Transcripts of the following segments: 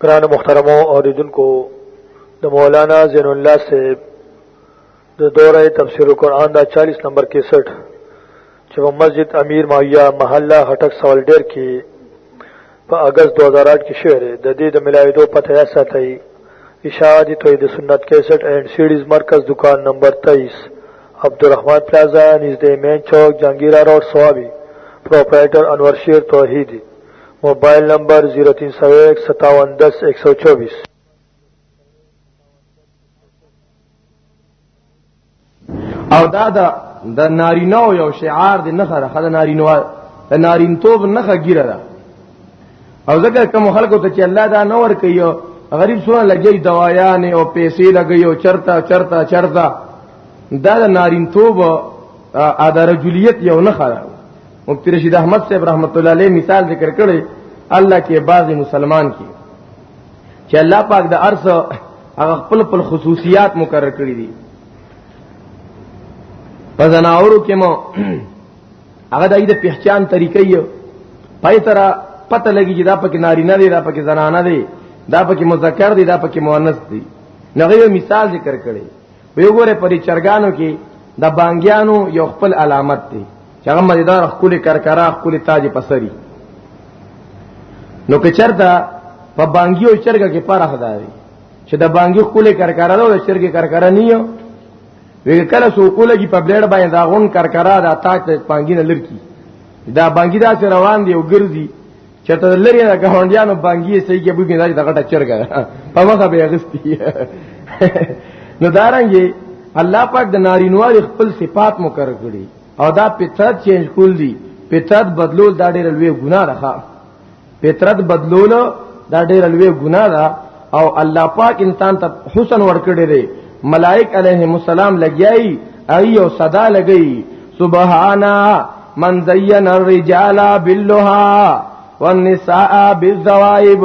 قرآن مخترمو اور دن کو دا مولانا زین اللہ سے دورہ تفسیر قرآن دا چالیس نمبر کے سٹھ چې په مسجد امیر معاویه محله هټک سوال ډیر کې په اگست 2008 کې شعر د دې د ملاویدو پته یا ساتي اشاعتی توحید سنت 61 اینڈ سیډیز مرکز دکان نمبر 23 عبدالرحمن پلازا نږدې مین چوک جنگیرا روډ سوابي پرپرایټر انور شیر توحیدی موبایل نمبر 03015710124 او دا د د نارینه یو شعار دی نه خره خدای نارینه د نارینتوب نه خګیره ده او ځکه کوم خلکو ته چې الله دا نور کوي غریب سونه لګي دوايان او پیسې لګي او چرتا چرتا چرتا دا د نارینتوب ا د رجولیت یو نه خره مفتی رشید احمد صاحب رحمت الله علیه مثال ذکر کړی الله کې بعضی مسلمان کې چې الله پاک د ارث هغه خپل خپل خصوصیات مقرر کړی دي په زناورو کې مو هغه د دې پہچان طریقې یو پای تر پته لګی چې دا پکې نارینه دی دا پکې زنانه دی دا پکې مذکر دی دا پکې مؤنث دی نغه یو مثال ذکر کړي ویو ګوره پرې چرګانو کې د بانګیانو یو خپل علامت دی چې هغه مزیدار خپل کرکرا خپل تاج پسري نو که چرته په بانګي او چرګه کې پاره خداري چې د بانګي خپل کرکرا او چرګه کرکرا نه یو وی کله سو کولږي په بلیډ باندې دا غون کرکرا دا تاج ته بانګي نه لړکی دا بانګي دا سره روان دی او ګرځي چرته لري دا ګاونډیانو بانګي سې کې بوګي دا غټه چرګه په مخه به غستی نو دارنګي الله پاک د نارینوالي خپل صفات مقرر کړی او دا فطرت چینج کول دي فطرت بدلول دا ډېر لوی ګناه ده فطرت بدلول دا ډېر لوی ګناه ده او الله پاک انسان ته حسن ورکړي دي ملائک علیهم السلام لګیایي ایو صدا لګی سبحانا من زین الرجال باللها والنساء بالذوائب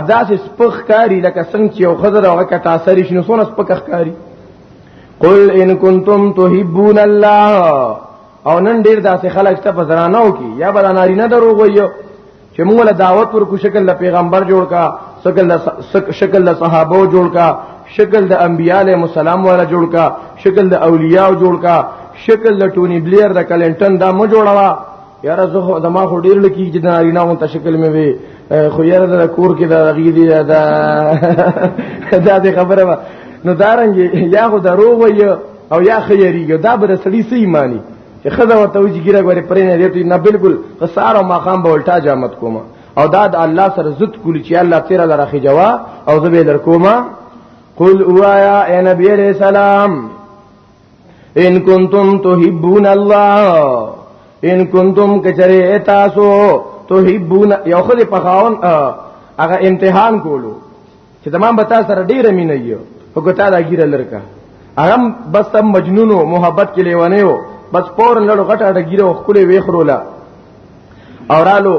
ادا سه سپخ کاری لکه څنګه چې یو خزر او کټا سری شنو سونه سپخ کاری قل ان کنتم تحبون الله او نن ډیر داسې خلک ته بزرانو کی یا بل ناری نه دروغ ویو چې موږ له دعوت پر کو شکل له پیغمبر جوړ کا شکل شکل له صحابه جوړ کا شکل د انبیاء علیهم السلام والا جوړ کا شکل د اولیاء جوړ کا شکل د ټونی بلیر د کلنټن دا مو جوړوا یاره زه خو دما خو ډیر لکی چې د نارینه مون تشکل مې وي خو یاره د کور کې د غی دی دا دا د خبره وا نو دارنګ یا خو درو وي او یا خیریږي دا بر سړی سي مانی چې خزه ورته وځي ګیره غوري پرې نه دیته نه بالکل قصار او مقام به الټا جامت کومه او دا د الله سره زت کولی چې الله تیر لرخه جوا او زبې در کومه قل اوایا اے نبی علیہ السلام ان کنتم تحبون الله ان کنتم کچری تاسو تحبون یو خو په خاون هغه امتحان کولو چې تمام بتا سره ډیره مینه یو وګتا دا ګیره لرکا هغه بس تم مجنونو محبت کې لیوانه یو بس پور لړ غټه د ګیره خپل ویخرولا اورالو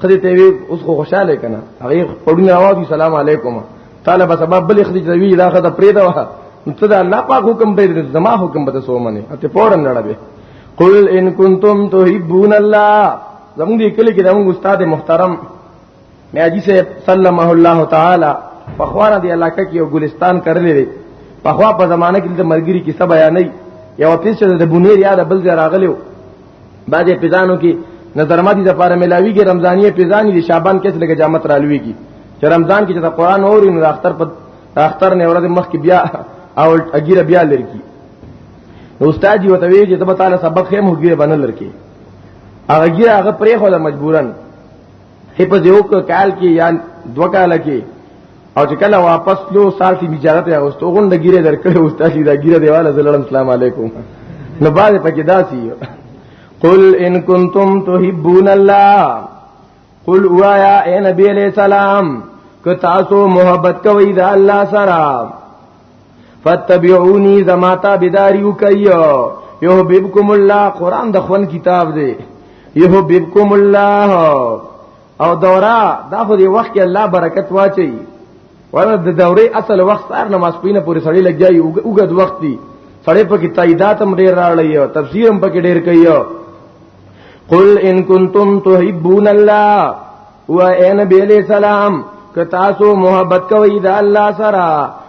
خدای ته وی اوس خو خوشاله کنا هغه پړونه راوځي سلام علیکم طالب سبب بل خدي کوي دا خدای پرې دا وه ته دا الله پاک حکم پرې دې زما حکم به سو منه ته پورن لړبه قل ان کنتم تحبون الله زموږ دې کلی کې دا موږ استاد محترم مې اجي سه سلمه الله تعالی په خوانه دی علاقې کې یو ګلستان کړلې دی په خوا په زمانه کې د مرګري کې سبا یا نه یو پیسې د بونیر یاد بل ځای راغلیو بعضې پیزانو کې نظرماتي د پاره ملاوي کې رمضاني پیزاني د شعبان کې لګه جامت رالوي کې چې رمضان کې چې د قران اوري نو اختر په اختر نه ورځ مخ کې بیا او اګیره بیا لرکی نو استاد یو ته وی چې ته تعالی سبق هم هګیره باندې لرکی هغه ګیره هغه پرې خو مجبورن هپځ یو کال کې یا دوه کال کې او چې کله واپس لو سالفي بیچاره ته اوستو غونډه ګیره درکړې او تاسو دا ګیره دیواله زلړم السلام علیکم نو باز پکې داسي قل ان کنتم تحبون الله قل وایا اے نبی علیہ السلام که تاسو محبت کوي دا الله سره فتبعوني زما تابعداریو کوي یحببکم الله قران د خوان کتاب دی یحببکم الله او دوره دا خو دی وخت کې الله برکت واچي ورته د دورې اصل وخت سار نماز پینه پورې سړی لګیای اوګد وخت دی سړی په کې تاییدات هم ډیر راړی او تفسیر هم پکې ډیر کوي قل ان کنتم تحبون الله و ان بیل سلام ک تاسو محبت کوي د الله سره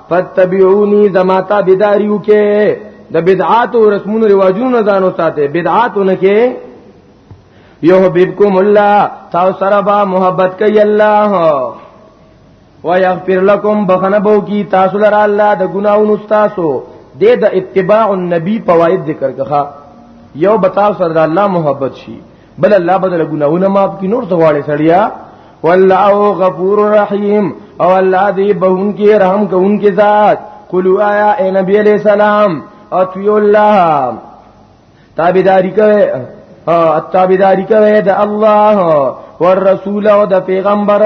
فتبعوني زما تابعداریو کې د بدعات او رسمونو رواجونو ځانو ساته بدعاتونه کې یحببکم الله تاسو سره به محبت کوي الله ويغفر لكم بخنه بو کی تاسو لره الله د ګناونو تاسو د د اتباع النبي فواید ذکر کخه یو بتاو سره الله محبت شي بل الله بدل ګناونه معاف کی نور ته واړې سړیا والله غفور رحیم او الله دې بهون کې رحم کوون کې ذات قلوا یا اے نبی علیہ السلام اطیع الله تابعداري کوي اتابداری کوي د الله والرسول او د پیغمبر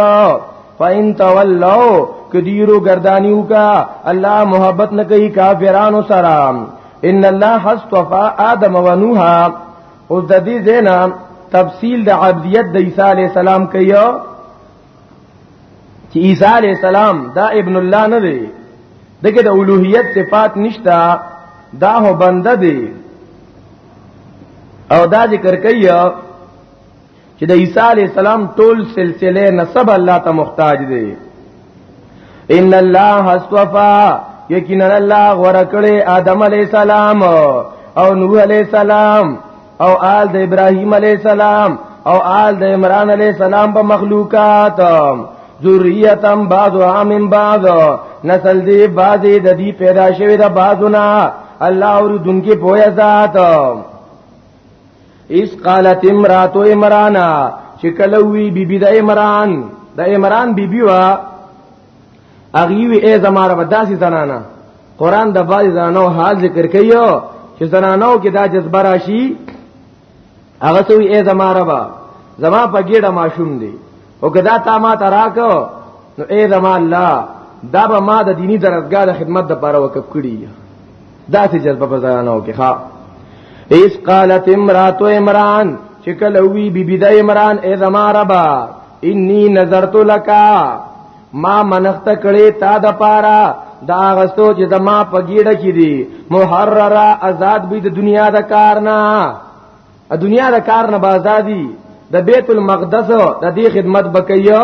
فإن تولوا کدیرو گردانیو کا الله محبت نه کوي کافرانو سره ان الله حصفا آدم و نوح او د دې زینا تفصیل د عبدیت د عیسی علی السلام کوي چې عیسی علی السلام دا ابن الله نه دی دغه د اولوہیت صفات نشتا دا هو بنده دی او دا ذکر کوي چې د عیسی علی السلام ټول سلسله نسب الله ته محتاج دی ان الله استوفا یقینا الله ورکړي آدم علی السلام او نوح علی السلام او آل د ابراهیم علی السلام او آل د عمران علی السلام په مخلوقات ذریتم بعض عامن بعض نسل دی بعضی د دې پیدا شوی د بعضنا الله اور دنکی پویا ذات اس قالت امرات عمران چې کله وی بیبی د عمران د عمران بیبی وا اغیوی ای زماره به داسې زنانا قران د باز زنانو حال ذکر کوي چې زنانو کې دا جذبه راشي هغه ته ای زماره به زما په ګډه ماشوم دی او کدا تا ما تراکو نو ای زما الله دا به ما د دینی درسګاه د خدمت د پاره وکړ کړی دا څه جذبه په ځانو کې ښا اس قالت امرات عمران چې کله وی بی بی د عمران ای زما ربا انی نظرت لکا ما منخت کړي تا د پارا دا غستو چې د ما په ګیړه کې دي محرره آزاد به د دنیا د کار نه ا دنیا د کار نه آزادي د بیت المقدس د دې خدمت بکیا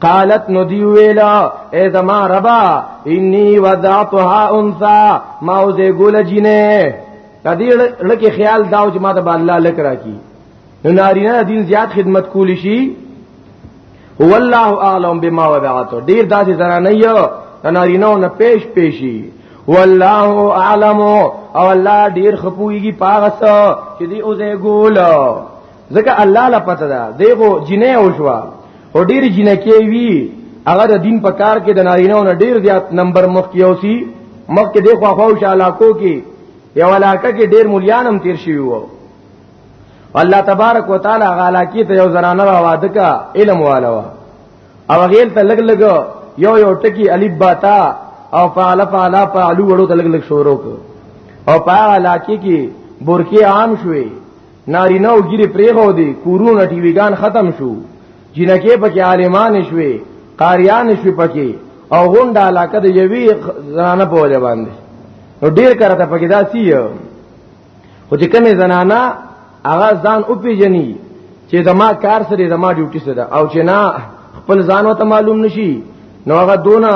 قالت نو دی ویلا اے زما ربا انی وضعتها انثى ما وزه ګول جینې کدی لکه خیال داو چې ما ته الله لک راکی نو نارینه دین زیات خدمت کولی شي هو الله اعلم بما وضعت ډیر داسې زنانه یو نارینه نه پیش پیشي والله اعلم او الله ډیر خپويږي پاغه چې دی اوسه ګول ځکه الله لا پته ده دیغه جنې او شوا او ډیر جنې کې وی هغه د دین په کار کې د نارینه او ډیر زیات نمبر مخ کې اوسی مخ کې دی خو خو شالاکو کې یو علاقه کې ډیر مليان هم تیر شوی وو الله تبارک وتعالى غالا کې ته یو زنانه را واده کا علم والا وا او غیل ته لګ لګ یو یو ټکی الف باتا او فعل فعل فعلو وړو ته لګ لګ شروع او پاغه علاقه کې برکی عام شوي نارینه او ګری پریغو دی کورونه ټي وی ګان ختم شو جنکه پکې عالمان شوي قاریان شوي پکې او غونډه علاقه د یوی زنانه په وجه باندې نو ډیر کرته پکې داسي خو چې کمی زنانه هغه ځان او پیجنی چې زما کار سره زما ډیوټي سره او چې نه خپل ځان وته معلوم نشي نو هغه دونه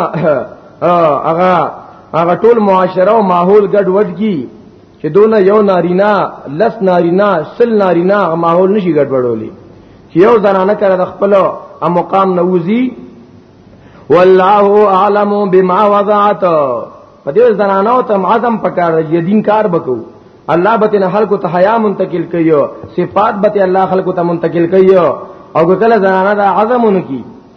هغه هغه ټول معاشره او ماحول ګډ وډ کی چې دونه یو نارینا لس نارینا سل نارینا ماحول نشي ګډوډولي چې یو زنانه کړه د خپل مقام نووزی والله اعلم بما وضعت په دې زنانه ته عزم پکار دی دین کار بکو الله به نه خلکو ته حیا منتقل کيو صفات به الله خلکو ته منتقل کيو او کله زنانه دا عزمونه کی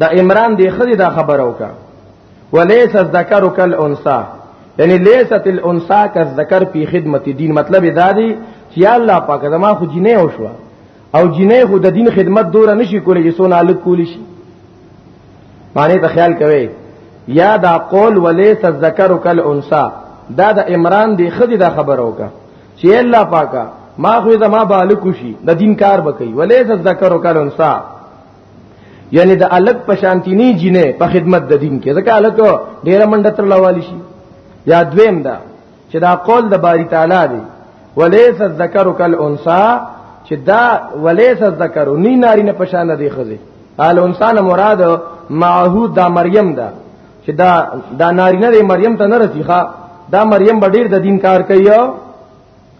دا عمران دی خدي دا خبره وکا وليس الذکر کالانثى یعنی لیست الانثى کالذکر فی خدمت دین مطلب دا دی چې الله پاک زما خو جنې او شو او جنې خو د دین خدمت دور نشي کولای چې سونه الګ کولی شي معنی ته خیال کوي یا دا قول ولیس الذکر کل انسا دا د عمران دی خدي دا خبره وکا چې الله پاکا ما خو زما بالکو شي د دین کار بکئی ولیس الذکر کل انسا یعنی د الګ پشانتی نه جینې په خدمت د دین کې ځکه الګ ډیره منډه تر لوالي شي یا دویم دا چې دا قول د باری تعالی دی ولیس الذکر کالانثى چې دا ولیس الذکر نی ناری نه پشان دی خزه ال انسان مراد معهود دا مریم دا چې دا دا ناری نه مریم ته نه رسیخه دا مریم به ډیر د دین کار کوي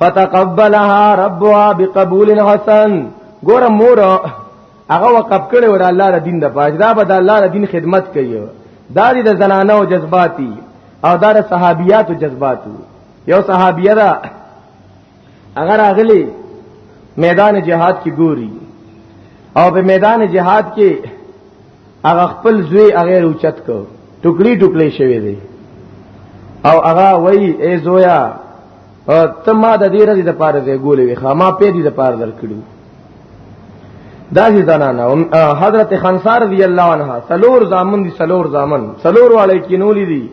فتقبلها ربها بقبول حسن ګور مور هغه وقف کړي ور الله د دین د پاج دا به د الله د دین خدمت کوي دا د زنانو جذباتي او دا د صحابياتو جذباتو یو صحابیه دا اگر اغلی میدان جهاد کې ګوري او په میدان جهاد کې هغه خپل زوی هغه اوچت کو ټوکړي ټوکړي شوی دی او هغه وای ای زویا ته ما د دې رضی د پاره دی ګولې وی خامہ په دې د پاره درکړو دا چې زنانه حضرت خنصار رضی الله عنها سلور زامن دي سلور زامن سلور والے کینولې دي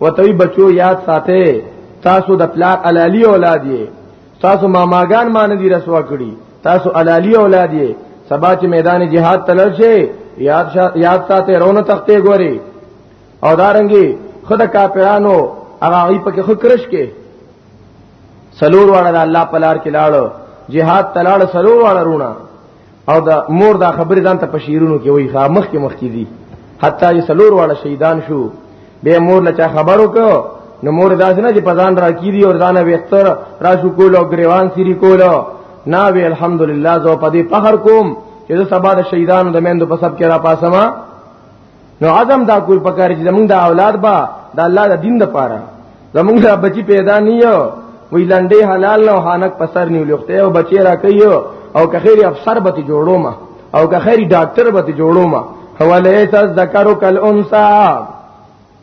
وتوی بچو یاد ساته تاسو د پلار علالی اولاد یې تاسو ماماګان مان دي رسوا کړی تاسو علالی اولاد یې سبا چې میدان جهاد تلل شي یاد شا... یاد ساته رونه تختې ګوري او دارنګي خود کافرانو هغه ای په کې خکرش کې سلور واړه الله پلار کې لاړو جهاد تلاړ سلور واړه رونه او دا مور دا خبره ځان ته په شیرونو کې وای ښا مخ کې مخ کې دي حتی یې سلور واړه شهیدان شو به مور لچا خبرو کو نو مور داس نه چې پزان را کیدی او ځان وختر را شو کول او گریوان سری کول نا وی الحمدلله زو پدی فخر کوم چې سبا د شهیدانو د مندو په سب کې را پاسما نو عزم دا کول پکار چې زمونږ د اولاد با د الله د دین لپاره زمونږ د بچی پیدا نه یو وی لنډې حلال نه هانک پسر نیو لخته او بچی را کوي او که خیر افسر به جوړو ما او که خیر ډاکټر به جوړو ما حواله تز ذکر کل انثى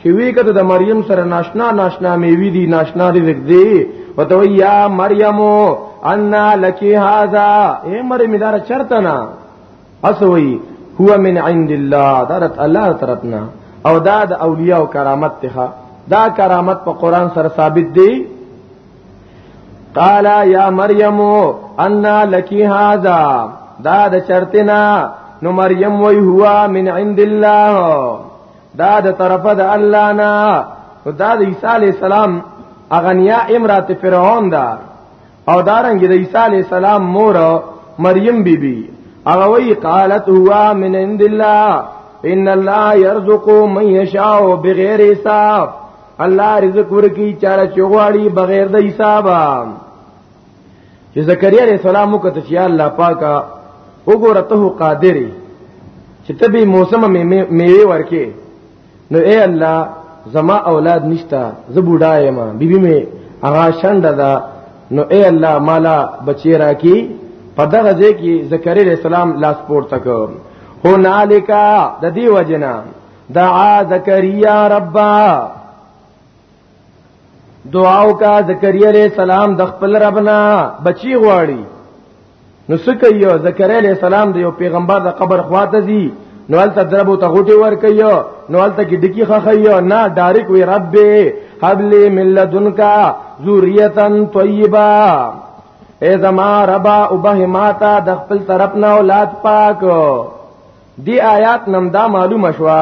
چې وی کته د مریم سره ناشنا ناشنا میوي دي ناشنا رزق دی وته یا مریم ان لکی هاذا اے مریم دار چرته نه اسوی هو من عند الله درت الله طرفنا او دا د اولیاء او کرامت ته دا کرامت په قران سره ثابت دی قال یا مریم ان لکی هاذا دا د چرتنا نو مریم وی هو من عند الله دا د طرفه د الله نه دا د عیسی علی السلام اغنیا امرات فرعون دا او دارنګ د عیسی علی السلام مور مریم بی بی هغه وی قالت هو من عند الله ان الله يرزق من يشاء بغیر حساب الله رزق ورکی چاره چغواړي بغیر د حسابه چې زکریا علیہ السلام وکړه چې الله پاکا وګوره ته قادری چې ته به موسم میوه ورکې نو اے الله زما اولاد نشتا زه بوډا یم بیبي می هغه شند ده نو اے الله مالا بچی راکی په دغه ځای کې زکریا علیہ السلام لاس پورته کړ هو نالکا د دې وجنا دعا زکریا ربا دعا وکا زکریا علیہ السلام د خپل ربنا بچی غواړي نو سکیو زکریا علیہ السلام د یو پیغمبر د قبر خواته زی نو الته دربو ته غټي ور کوي نو الته کې ډکی خخایو نه ډایرک وی رب حبلی ملذنکا ذریتن طیبا ای زما ربا وبه ماتا د خپل طرف نه اولاد پاک دی آیات نم دا معلومه شوه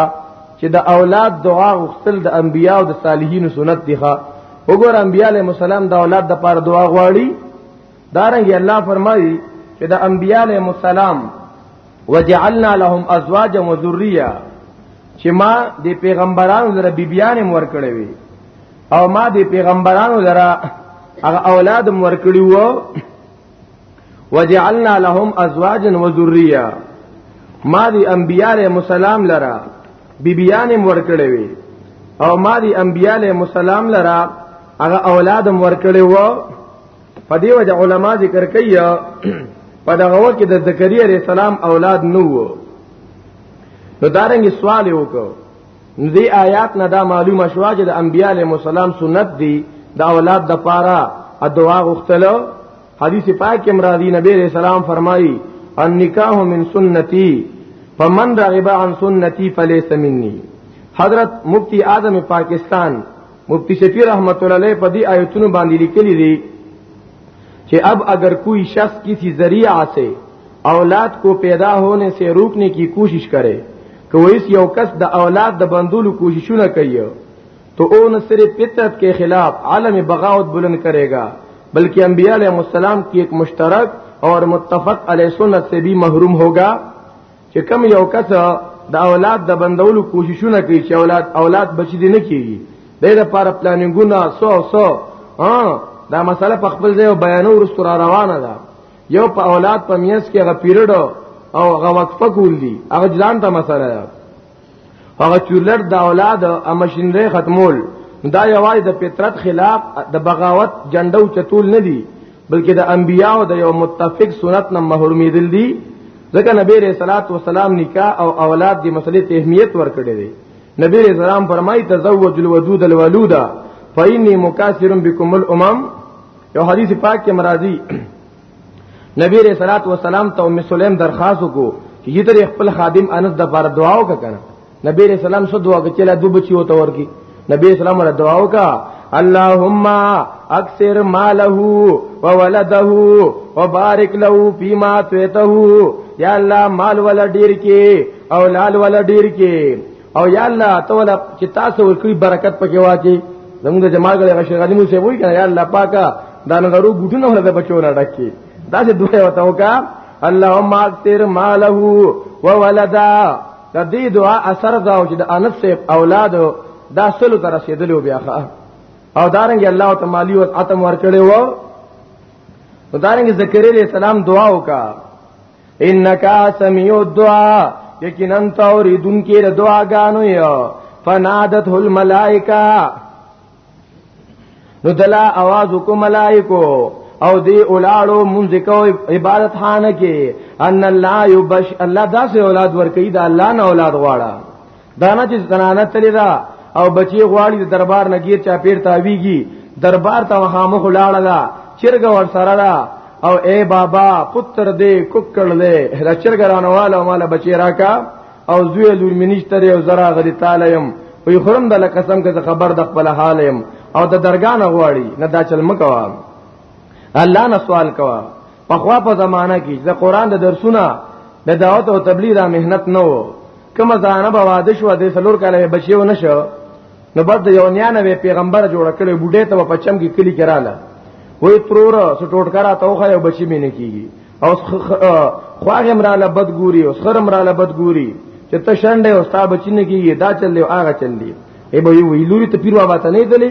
چې د اولاد دعا غوښتل د انبیاء او د صالحینو سنت دی ښا وګور انبیاء علیهم السلام د اولاد د پاره دعا غواړي دارنګ الله فرمایي چې د انبیاء علیهم السلام وجعلنا لهم ازواجا وذريه چې ما د پیغمبرانو لپاره بیبيان مور کړې وي او ما د پیغمبرانو لپاره هغه اولاد مور کړی وو وجعلنا لهم ازواجا وذريه ما دي انبياء عليهم السلام لرا بيبيان ورکړې وي او ما دي انبياء عليهم السلام لرا هغه اولاد ورکړې وو په دې وجه علما ذکر کوي په دغه وخت کې د زکریا علیہ السلام اولاد نو وو نو دارنګ سوال وکړو نو دی آیات نه دا معلومه شو چې د انبیاء علیهم السلام سنت دی دا اولاد د پاره دعا غوښتلو حدیث پاک کې مرادی نبی علیہ السلام فرمایي النکاح من سنتی فمن رغب عن سنتی فلیس منی حضرت مفتی اعظم پاکستان مفتی شفیع رحمت الله علیه په دې آیتونو باندې لیکلي دي اب اگر کوئی شخص کسی ذریعہ سے اولاد کو پیدا ہونے سے روکنے کی کوشش کرے کہ وہ اس یو کس د اولاد د بندولو کوششونه کوي تو او نہ صرف فطرت کے خلاف عالم بغاوت بلند کرے گا بلکہ انبیاء علیہ السلام کی ایک مشترک اور متفق علیہ سنت سے بھی محروم ہوگا چې کم یو کس د اولاد د بندولو کوششونه کوي چې اولاد اولاد بچی دي نه کیږي د دې لپاره پلانینګونه سو سو ها دا مسله په خپل ځای بیانو ورستو را روانه ده یو په اولاد په میاس کې غ پیریډ او غ وقفه کول دي هغه ځان ته مسله ده هغه چولر د اولاد امشینری ختمول دا یوازې د فطرت خلاف د بغاوت جنډو چتول نه دی بلکې د انبیاو د یو متفق سنت نه محرومیدل دي ځکه نبی رسول الله والسلام نکاح او اولاد دی مسلې ته اهمیت ورکړي دي نبی رسول الله فرمایي تزوج الودود الولودا فإني مکاثر بكم الامم یو حدیث پاک کې مرادی نبی علیہ الصلوۃ والسلام ته ام سلیم درخواست وکړو چې یتر خپل خادم انس د بار دعا وکړه نبی علیہ السلام سو دعا وکړه چې لا دو بچي وته ورکی نبی اسلام له دعا وکا اللهم اکثر ماله وولده وبارک له فيما اتيته یا الله مال ولا ډیر کې اولاد ولا ډیر کې او یا الله تعالی چې تاسو ورکړي برکت پکې واچي زموږ د جماعت غړي غشي غني مو سي وای کنه یا الله پاکا دا نه غرو ګټونه ولر بچو نه ډکې دا چې دوه وته وکا اللهم اکثر ماله وولدا د دې دعا اثر دا چې د انس صاحب اولاد دا سلو تر رسیدلو بیا ښه او دارنګ الله تعالی او عتم ورکړي وو نو دارنګ زکریا علیہ السلام دعا وکا انک سمیع الدعاء یقینا ته اوریدونکې د دعاګانو یو فنادته الملائکه نو دلا आवाज کو ملائکو او دی اولاړو مونږ کو عبادت خانه کې ان الله یبش الله داسې اولاد ورکې دا الله نه اولاد غواړي دانه چې زنانه تللی دا او بچی غواړي د دربار نګیر چا پیر تاویږي دربار ته مخامخ لاړه دا چرګ ور سره دا او اے بابا پتر دې کوکړ دې را چرګ رانواله مال بچی راکا او زوی لور منشتره او زرا غری تعالی يم وی خرم د قسم که خبر د خپل حال يم او د درګان غواړي نه دا چل مکوا الله نه سوال کوا په خوا په زمانہ کې د قران د درسونه د دعوت او تبلیغ را مهنت نه وو کوم ځانه به واده شو د سلور کاله بچیو نشو نو بس د یو نیانوي پیغمبر جوړ کړي بوډه ته په چم کې کلی کراله وې ترور سټوټ کرا ته خو یو بچی مینه کیږي او خواغه مراله بدګوري او خرم مراله بدګوري چې ته شنډه او ستا بچی نه کیږي دا چلې او هغه چلې ای به یو ویلوري ته پیروا باته نه دلی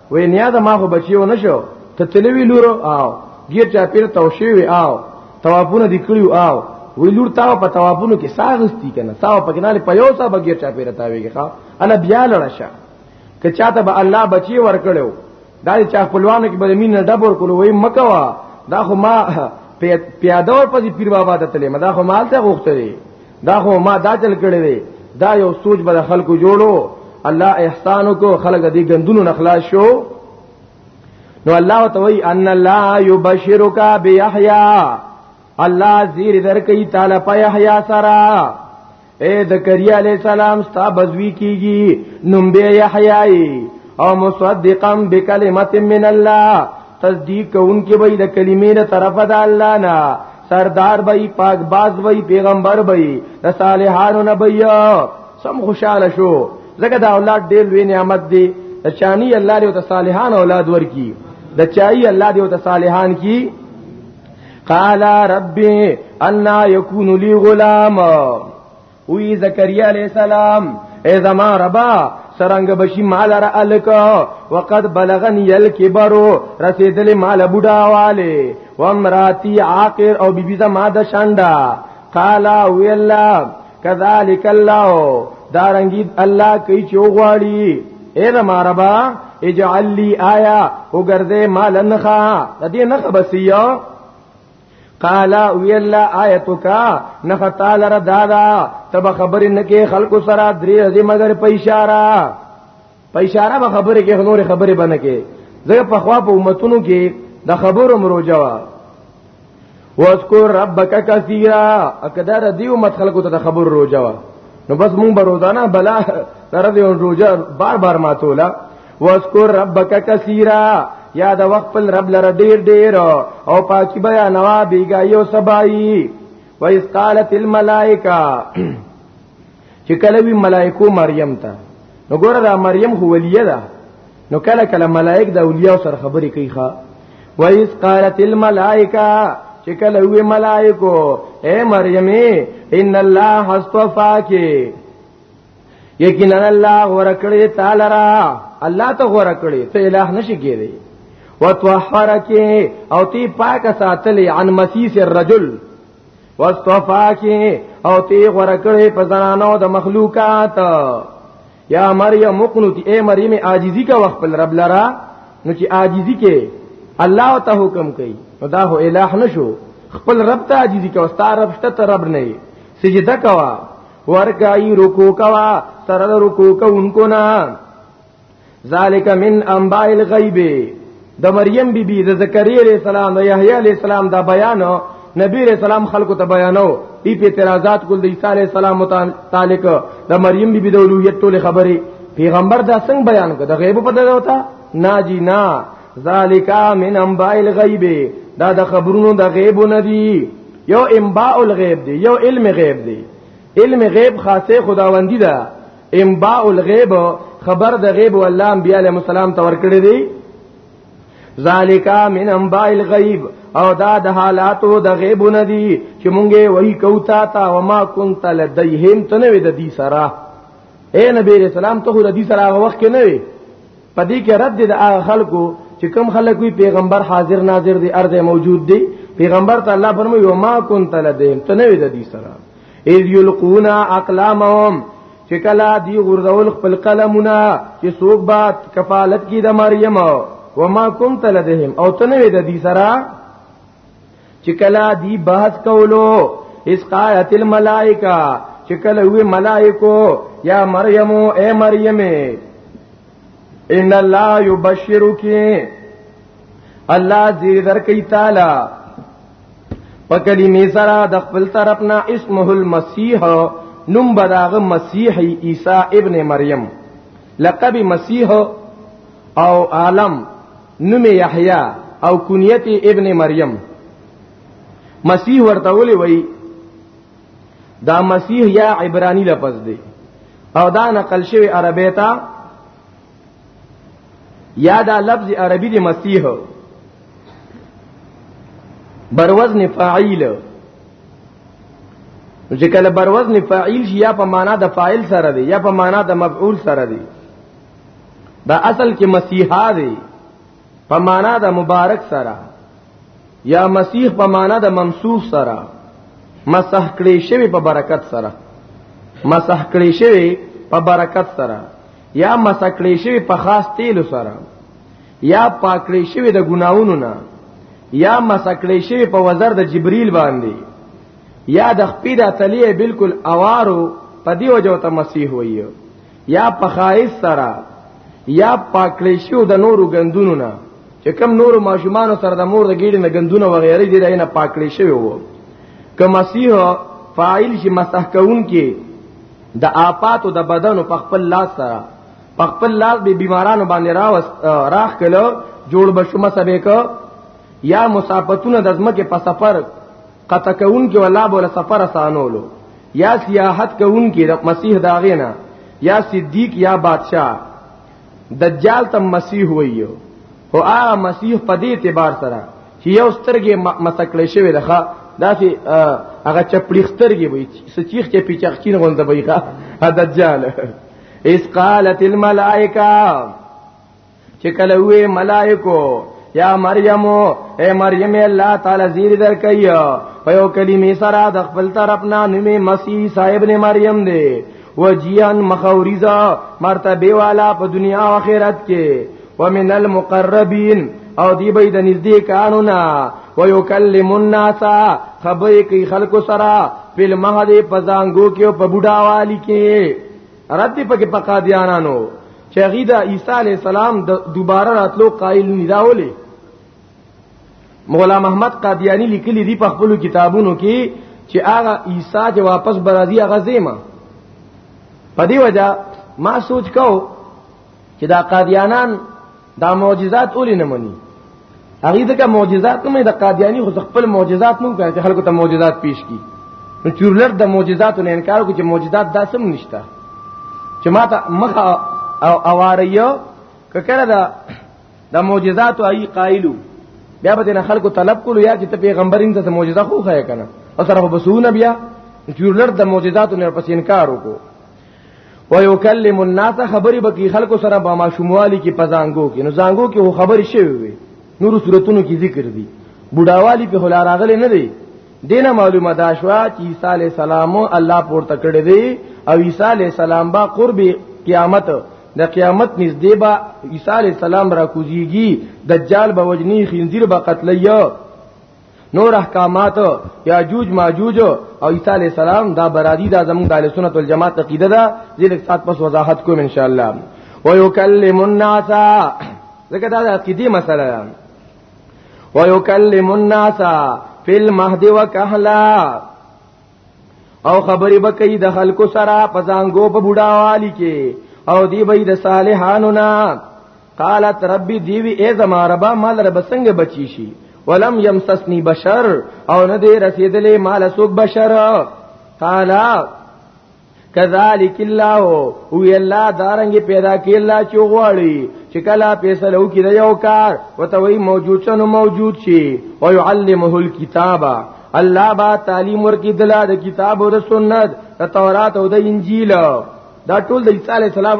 وې نیا د ما خو بچیو نشو ته تلوي لور او غیر چا پیر توشوي او توابونه د کړیو او وی لور تا په توابونو کې ساغستی کنه تا په کناله په یو صاحب غیر چا پیر تاویږي ښا انا بیا لړه شه که چاته به الله بچي ور کړو دا چې خپلوانو کې به مين ډب ور کولو وای مکوا دا خو ما پیاده ور پسې پیر بابا ته تلې ما دا خو مال ته غوښته دي دا خو ما دا چل کړی وی دا یو سوچ به خلکو جوړو الله احسان کو خلک دې ګندونو نخلاص شو نو الله توي ان الله يبشرك بيحيى الله زیر در کوي تعالی په يحيى سرا اے زکریا علی السلام ستا بزوی کیږي نوم به يحيى او مصدقا بكلمه من الله تصدیق کوونکې به د کلمې له طرفه د الله نه سردار بئی پاک باز بئی پیغمبر بئی د صالحانو نبی سم خوشاله شو زګه دا اولاد ډیر لوی نعمت دی د چانی الله دې ته صالحان اولاد ورکی د چای الله دې ته صالحان کی قال ربي ان يكون لي غلام وی زکریا علیہ السلام اے زما ربا سرنګ بشی مال را الک وقد بلغنی الکبرو رسیدل مال بوډا والے وامراتی عاقر او بیبی زما د شاندا قالا وی الله کذالک الله دارنګی الله کوي چې وغواړي اے زما ربا اجعل لی آیا وګرځه مال نخا د دې نخ بسیو قال وی الله آیتک نفتا لر دادا تب خبر نکې خلق سرا درې ازي مگر په اشاره په اشاره به خبره کې نور خبره بنه کې زه په خوا په امتونو کې د خبرو مروجه وا واذكر ربک کثیرا اقدار دی امت خلق ته د خبرو روجه وا نو بس مونږ به روزانه بلا تر دې روجه بار بار ماتولا واذکر ربک کثیرا یا د وخت پر رب لره ډیر ډیر او پاکی بیا نوا بیګا یو سبای و اس قالت الملائکه چې کله وی ملائکو مریم ته نو ګوره دا مریم خو ولیه ده نو کله کله ملائک د اولیاء سره خبرې کوي ښا و اس قالت الملائکه چې کله وی ملائکو اے مریمه ان الله استفاکه یقینا الله غره کړی تعالی را الله ته غره کړی ته الہ نشی کېږي وتوحرک او تی پاک ساتلی عن مسیس الرجل واستوفاک او تی غره کړی په زنانو د مخلوقات یا مریم قنوتی اے مریم عاجزی کا وخت پر رب لرا نو چې عاجزی کې الله ته حکم کوي نو دا هو الہ نشو خپل رب ته عاجزی کا واستار رب شته رب نه سجده کوا ورکای رکو کوا سره د رکو کوونکو نه ذالک من انباء الغیب د مریم بی بی د زکریا علیہ السلام د یحیی علیہ السلام دا بیان نبی علیہ السلام خلکو ته بیانو ای په اعتراضات کول د عیسی علیہ السلام متعلق د مریم بی بی د اولویت ټول خبره پیغمبر دا څنګه بیان کړ د غیب په دغه وتا ناجی نا ذالک من انباء الغیب دا د خبرونو د غیب نه دی یو انباء الغیب دی یو علم غیب دی علم غیب خاصه خداوندی ده انباء الغیب خبر د غیب او الله انبیاء علیهم السلام تور کړی دی ذالک من انباء الغیب او دا د حالاتو د غیب نه دی چې مونږه وਹੀ کوتا تا وما كنت لدیهم تنوی د دې سره اے نبی رسول الله ته د دې سره وخت کې نه وي په دې کې رد د هغه خلکو چې کم خلک وي پیغمبر حاضر ناظر دی ارزه موجود دی پیغمبر ته الله فرمایي یو ما كنت لدیم ته نه وې د دې سره اذ یلقونا اقلامهم چې کله دی غرزول خپل قلمونه چې څوک با کفالت کی د مریم او ما كنت لدهم او ته نه وې د دې سره چې کله دی بحث کولو اس قایت الملائکه چې کله وی ملائکو یا مریم اے مریم ان الله یبشرک الله دې درکې تعالی په کلمې سره د خپل طرفنا اسمه المسیح نوم بداغ مسیح عیسی ابن مریم لقب مسیح او عالم نوم یحیی او کنیت ابن مریم مسیح ورته ولي وای دا مسیح یا عبرانی لفظ دی او دا نقل شوی عربی ته یا دا لفظ عربی دی مسیح بر وزن فاعل چې کله بر وزن فاعل شي یا په معنا د فاعل سره دی یا په معنا د مفعول سره دی دا اصل کې مسیحا دی په معنا د مبارک سره یا مسیح په معنا د ممسوح سره مسح کړي شوی په برکت سره مسح کړي شوی په برکت سره یا مسح کړي شوی په خاص تیل سره یا پاک کړي شوی د ګناونو نه یا مسح کړي شوی په وزر د جبريل باندې یا د خپې د تلیه بالکل اوارو په دی وجه ته مسیح وایو یا په خایس سره یا پاکړې شو د نورو غندونو نه چې کم نورو ماشومان سره د مور د ګیډې نه غندونه وغیرې دي راینه پاکړې شوی وو که مسیح فاعل شي مسح کون کې د آفات او د بدن په خپل لاس سره په خپل لاس به بیمارانو باندې راوست راخ کلو جوړ بشو مسبه کو یا مسافتونه د ځمکه په سفر قطع کون کې ولا بوله سفر اسانولو یا سیاحت کون کې د مسیح داغینا یا صدیق یا بادشاہ دجال تم مسیح وایو او هغه مسیح په دې اعتبار سره چې یو سترګې مسکلې شوی ده دا چې هغه چپړی سترګې وي سچیخ چې پیچخ چین غونډه وي ښا دجال اس قالت الملائکه چې کله وې ملائکو یا مریم اے مریم الله تعالی زیر در کوي په یو کلمې سره د خپل طرف نه نومي مسیح صاحب نه مریم دی وجیان مخوریزا مرتبه والا په دنیا او آخرت کې ومن المقربین او دی به د نږدې کانو نه ويكلم الناس خبرې کوي خلکو سره په مهدي پزانګو کې او په بډاوالي کې رد په کې په قادیانانو چې هغه د عیسی علی السلام د دوباره راتلو قائل نه دا ولې مولا محمد قادیانی لیکلی دی په خپل کتابونو کې چې هغه عیسی چې واپس برازي هغه زیمه په دی وجہ ما سوچ کو چې دا قادیانان دا معجزات اولی نه مني هغه دغه معجزات نه د قادیانی خو خپل معجزات نه کوي چې خلکو ته معجزات پیش کی نو چورلر د معجزاتو نه انکار کوي چې معجزات داسم نشته چې ماته مخ او اواریو ککره دا د معجزات ای قائلو بیا به نه خلکو طلب کولو یا چې ته پیغمبرین ته معجزه خو خای کنه او سره بسونه بیا چورلر د معجزاتو نه پس انکار وکړو ويكلم الناس خبري بکی خلکو سره با ماشوموالی کې پزانګو کې نو زانګو کې هو خبري شوی وي نور صورتونو کې ذکر دي بډاوالی په هلا راغله نه دی دینه معلومه دا شو چې عیسی علی السلام الله پورته کړی دی او عیسی علی السلام با قرب قیامت د قیامت نږدې با عیسی علی السلام را کوزیږي دجال به وجنی خنزیر به قتل یو نور احکامات یاجوج ماجوج او عیسی علی السلام دا برادی دا زموږ د سنت والجماعت عقیده ده ځینې سات پس وضاحت کوم ان شاء الله ويكلم الناس ځکه دا د عقیده مسله ده ويكلم الناس في المهد وكهلا او خبرې به کوي د خلکو سره په ځانګو په بوډاوالي کې او دی به د صالحانو نه قالت ربي دیوی ای زما ربا مال رب څنګه بچی شي ولم يمسسني بشر او نه دې رسیدلې مال سوک بشر قالا کذالک الله او الله دارنګ پیدا کی الله چې غواړي چې کله فیصله وکړي د یو کار وتوي موجود شنو موجود شي او يعلمه الكتاب الله با تعلیم ورکی دلا د کتاب او د سنت د تورات او د انجیل دا ټول د عیسی علی السلام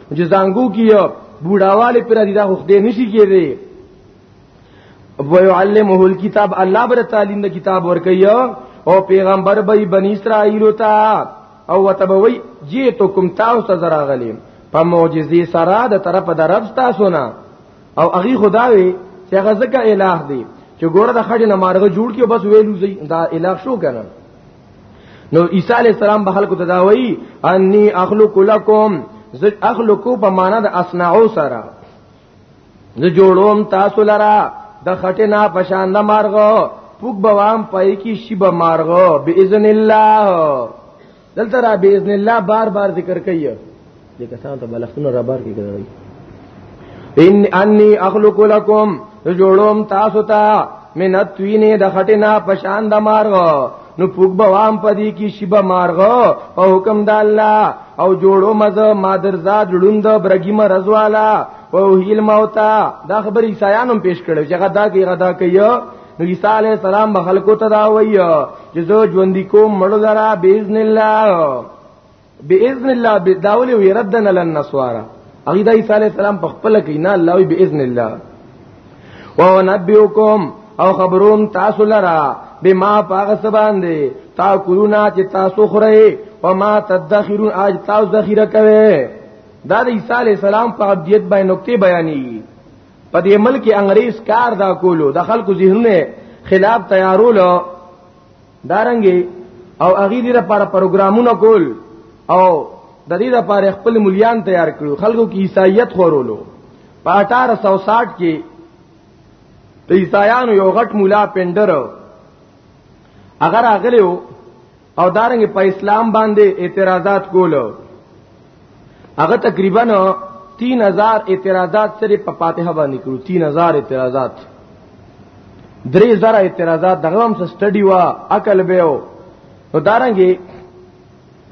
چې زنګو کې یو بوډاواله پر دې دا خو دې نشي کېږي ويعلمه الكتاب الله بر تعلیم د کتاب ورکیا او پیغمبر به بنی اسرائیل تا او وتبوی جیتکم تاسو ته زراغلی په معجزې سره د طرف د رب تاسو نه او اغي خدای چې هغه ځکه الہ دی چې ګوره د خټې نه مارغه جوړ کیو بس ویلو زی دا الہ شو کنه نو عیسی علی السلام به خلکو ته دا وایي انی اخلق لکم ز اخلقو په معنا د اصنعو سره ز جوړوم تاسو لرا د خټینا پشان د مارغو پوک بوام پای کی شی به مارغو باذن الله دلته را باذن الله بار بار ذکر کوي دې کسان ته بلختونه را بار کې کوي ان انی اخلق لکم جوړوم تاسو ته من توینه د خټینا پشان د مارغ نو پوک به وام پدی کی شیبه مارغ په حکم د الله او جوړو مزه مادرزاد لوند برګی مرز والا او هیل موتا دا خبر عیسایانو پیش کړو چې غدا کی غدا کوي نو عیسی علی السلام به خلکو ته دا وایي چې زه ژوند کوم مړ لرا باذن الله باذن الله بداول وی ردنا للنصارى اغه د عیسی علی السلام په خپل کې نه الله وی باذن الله او نبیوکم او خبروم تاسو لرا بما پاغه سبان دی تا کورونا چې تاسو خره او ما تدخرون اج تاسو ذخیره کوي دا د عیسی علی السلام په عبدیت باندې نقطې بیانې په دې ملک انګريز کار دا کولو د خلکو ذهنونه خلاف تیارولو دارنګي او اغي دې لپاره پروګرامونه کول او د دې لپاره خپل مليان تیار کړو خلکو کې عیسایت خورولو په 1860 کې د عیسایانو یو غټ مولا پندر اگر اغلیو او دارنګ په اسلام باندې اعتراضات کولو هغه تقریبا 3000 اعتراضات سره په فاتحه باندې کړو 3000 اعتراضات درې زره اعتراضات دغه هم سټډي وا عقل به او نو دارنګي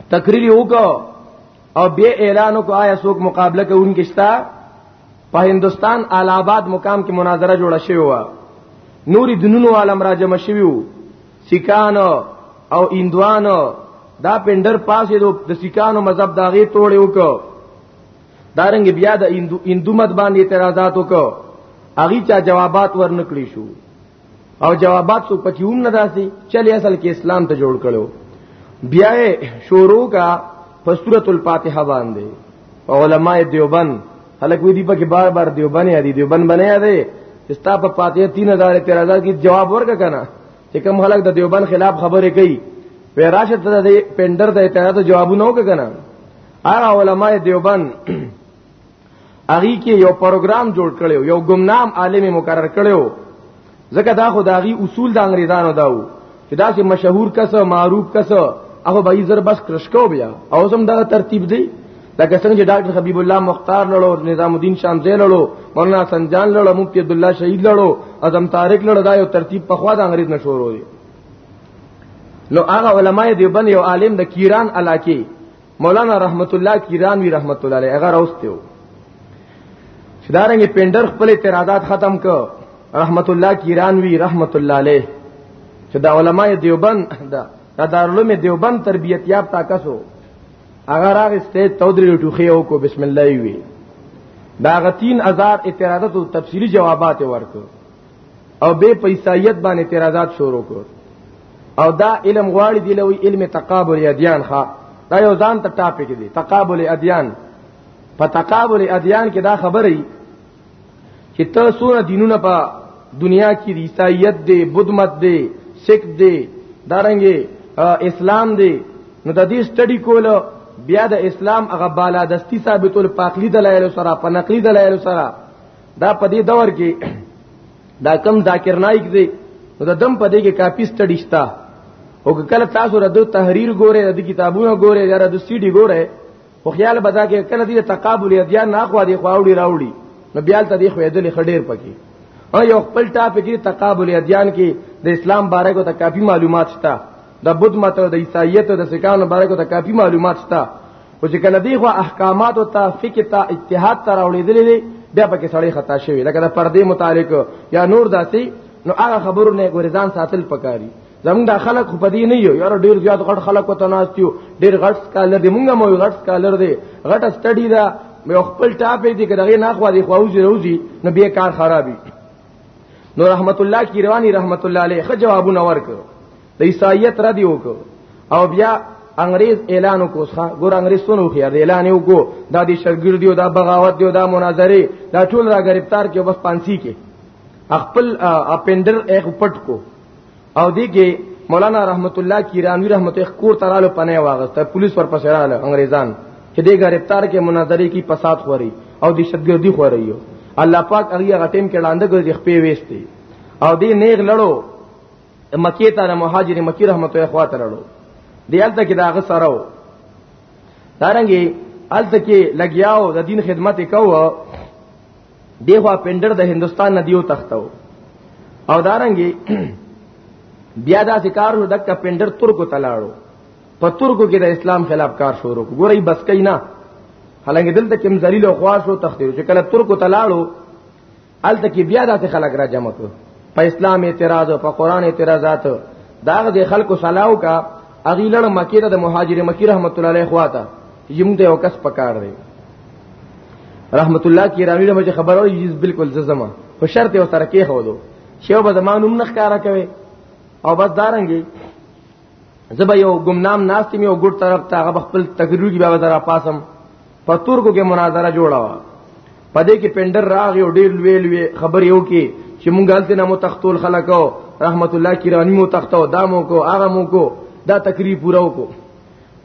تقریر وکاو او بیا اعلان کو آیا سوک مقابله کوونکې شتا په هندستان الہاباد مقام کې مناظره جوړه شوې و نوري دنونو عالم راجم شویو سکانو او اندوانو دا پندر پاسې د سکانو مذهب داغه توړې وکړو دارنګ بیا د اندو اندو مت باندې اعتراضات وکړو اغي چا جوابات ورنکړي شو او جوابات سو پکې هم نه داسي چلی اصل کې اسلام ته جوړ کړو بیا شروع کا فسورۃ الفاتحه باندې علماء دیوبند هلک وی دی پکې بار بار دیوبند یادی دیوبند بنه یادې استا په فاتحه 3000 3000 کی جواب ورکا کنه چې کوم هلک د دیوبند خلاف خبرې کوي وی راشه ته د پندر د اتحاد جوابونه وکا کنه هغه علماء دیوبند اغي کې یو پروګرام جوړ کړو یو ګمنام عالم مقرر کړو ځکه دا خو داغي اصول د انګريزانو داو چې دا سه مشهور کس معروف کس هغه به یې زر بس کرشکو بیا او زم دا ترتیب دی لکه څنګه چې ډاکټر حبیب الله مختار لړو نظام الدین شامزه لړو مولانا سنجان لړو مفتی عبد الله شهید لړو اعظم طارق لړو دا یو ترتیب په خوا د انګريز نشورو دی نو هغه علماء دیوبند یو عالم د کیران علاقه مولانا رحمت الله کیرانوی رحمت الله علیه هغه راوستیو چې دارنګ پینډر خپل اعتراضات ختم ک رحمت الله کیرانوی رحمت الله علیه چې د علماء دیوبند دا د دارالعلوم دیوبند تربیت یاب تاکسو هغه راغ استیج تودری ټوخي او کو بسم الله وی دا غتین ازار اعتراضات او تفصیلی جوابات ورکړ او به په عیسایت باندې اعتراضات شروع کړ او دا علم غواړي دی لوی علم تقابل ادیان ښا دا یو ځان ته ټاپک دی تقابل ادیان په تقابل ادیان کې دا خبره ای چې ته سونه دینونه په دنیا کې دی عیسایت دی بدمت دی سکھ دی دارنګي اسلام دی نو د دې سټډي کولو بیا د اسلام هغه بالادستی ثابتول په عقلي دلایل سره په نقلي دلایل سره دا په دې دور کې دا کم ذاکر نایک دی نو د دم په دې کې کافي سټډي شته او کله تاسو رد تحریر ګوره رد کتابونه ګوره یا رد سی ډي ګوره خو خیال بدا کې کله دې تقابل ادیان نه خو دې خواوړي راوړي نو بیا ته دې خو یې دلې خډیر پکې او یو خپل ټاپک کې تقابل ادیان کې د اسلام باره کو ته کافي معلومات شته د بت مت د عیسایت د سکانو باره کې ته کافي معلومات شته او چې کله دی خو احکامات او ته فقه ته اجتهاد تر اوریدل دي بیا پکې سړی خطا شوی لکه د پردې متعلق یا نور داسي نو هغه خبرو نه ګورزان ساتل پکاري زموږ د خلک خو پدې نه یو یاره ډیر زیات غټ خلک وته ناستیو ډیر غټ سکالر دی مونږه مو غټ سکالر دی غټ سټډي دا مې خپل ټاپې دي کړه نه خو دي خو اوځي روزي نو به کار خرابي نو رحمت الله کیروانی رحمت الله علیه خ جوابونه ورکړو د عیسایت را دی وکړو او بیا انګريز اعلان وکوسخه ګور انګريز سونو خیا دی اعلان یو کو دا دی شرګر دیو دا بغاوت دیو دا مناظره دا ټول را گرفتار کې بس پانسی کې خپل اپندر اخ پټ کو او دیګه مولانا رحمت الله کیرانوی رحمت الله کور ترالو پنه واغسته پولیس پر پسې رااله انګریزان چې دې گرفتار کې مناظره کی فساد خوري او د شتګردي خوري یو الله پاک هغه غټیم کې لاندې ګرځي خپې وېستي او دې نیغ لړو مکی ته مهاجر مکی رحمت الله خوا ته لړو دې الته کې دا غ سره و دارنګي الته کې لګیاو د دین خدمت کوو دیخوا پندر د هندستان ندیو تختو او دارنګي بیا دا ذکر هو دک پندر ترکو تلاړو په ترکو کې د اسلام خلاف کار شروع ګوري بس کینا حالانکه دلته کوم ذلیل او خواش او تختیر چې کله ترکو تلاړو الته کې بیا داسې خلک را جمع کړو په اسلام اعتراض او په قران اعتراضات دا د خلکو سلاو کا اغیلړ مکیره د مهاجر مکی رحمت الله علیه خواته یمته یو کس پکار دی رحمت الله کی راوی له خبرو یز بالکل زما په شرط او سره کې هودو شیو به زمانوم نه ښکارا کوي او بس دارنګي زبا یو گمنام ناستم یو ګډ طرف ته هغه خپل تقریر کی بیا زرا پاسم پتور کو کې مناظره جوړا وا پدې کې پندر راغ یو ډیر لوی لوی خبر یو کې چې مونږ غلطه نه متختول خلکو رحمت الله کی رانی متختو دامو کو هغه مو کو دا تقریر پورا وکړو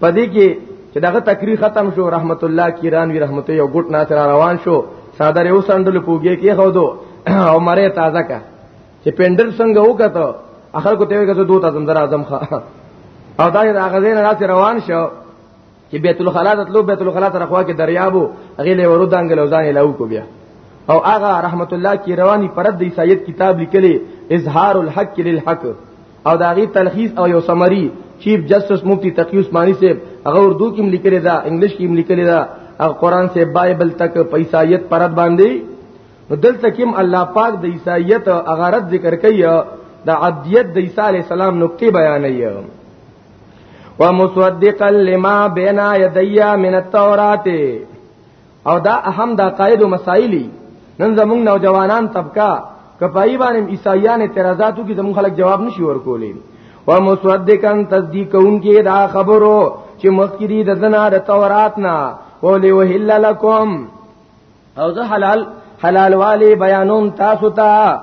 پدې کې چې دغه تقریر ختم شو رحمت الله کیرانوی رحمت یو ګټ نه تر روان شو صادره یو سندل پوګه کې خو دو او مره تازه کا چې پندر څنګه وکړه اخر کو ته وګه دوه تاسو در اعظم خا او دا هغه زین راته روان شو چې بیت الخلا د تلو بیت الخلا تر خوا کې دریابو غیله ورو دانګل او ځان لاو کو بیا او هغه رحمت الله کی رواني پرد دی سید کتاب لیکلی اظهار الحق للحق او داغي تلخیص او یو سمری چیف جسټس مفتی تقی عثماني صاحب هغه اردو کې لیکل دا انګلیش کې لیکل دا او قران سے بایبل تک پیسایت پرد باندې نو دلته کوم الله پاک د عیسایت او غرض ذکر کوي د عبدیت د عیسی علی السلام نقطې بیانوي ومصدقا لما بين يدي من التوراة او دا اهم دا قائد او مسائلی نن زمونږ نوجوانان طبقه کپای باندې عیسایان اعتراضاتو کې زمونږ خلک جواب نشي ورکولې و مصدقن تصدیق کوونکې دا خبرو چې مخکري د زنا د تورات نه قولی وحل لکم او زه حلال حلال والی بیانوم تاسو ته تا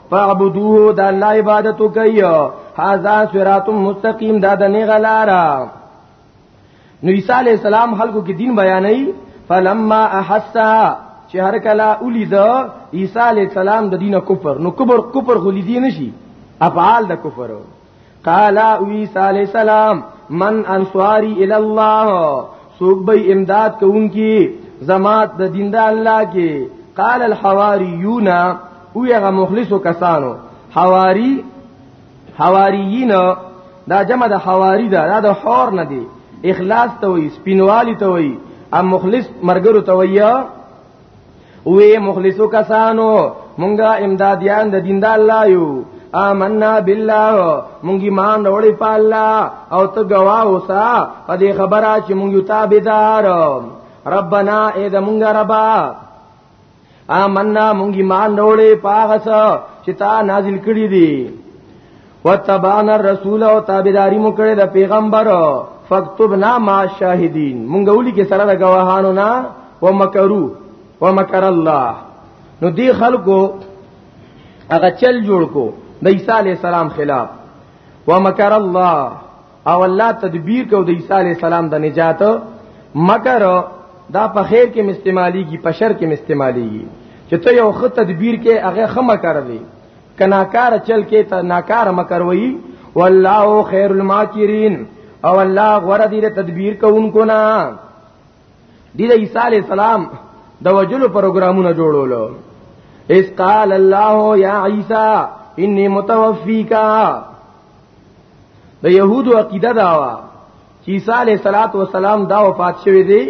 فعبدوه دا الله عبادت کوي هاذا صراط مستقیم دا د نه غلارا نو عیسی علی السلام خلکو کې دین بیانې فلما احسا چې هر کله اولید عیسی علی السلام د دینه کفر نو کفر کفر غلی دین شي افعال د کفر قال عيسى عليه السلام من انصاري الى الله سوق بي امداد کوونکی زمات د دین د الله کې قال الحواریون او هغه مخلصو کسانو حواری حواریین دا جمع د حواری دا, دا د حور نه دی اخلاص ته وي سپینوالی ته وي ام مخلص مرګرو ته وي وی مخلصو کسانو مونږه امدادیان د دین د الله یو آمنا بالله مونږ ایمان وروړي په الله او ته گواه اوسه په دې خبره چې مونږ یو تابعدار ربنا اې د مونږ ربا آمنا مونږ ایمان وروړي پاغه چې تا نازل کړی دی وتبعنا الرسول او تابعداري مو کړې د پیغمبر فاكتبنا مع الشاهدين مونږ ولي کې سره د گواهانو نه ومکرو ومکر الله نو دی خلکو هغه چل جوړ کو د عیسی علی السلام خلاف ومکر الله او الله تدبیر کو د عیسی علی السلام د نجات مکر دا په خیر کې مستعماليږي په شر کې مستعماليږي چې ته یو خط تدبیر کې هغه خمه کړې کناکار چل کې ته ناکار مکروي والله خير الماکرین او الله غره دې تدبیر کوونکو نه دې د عیسی علی السلام د وجلو پروګرامونه جوړولو اس قال الله یا عیسی انی متوفیکا د یهودو عقیده دا وا چې عیسی علیه السلام دا وفات شوی دی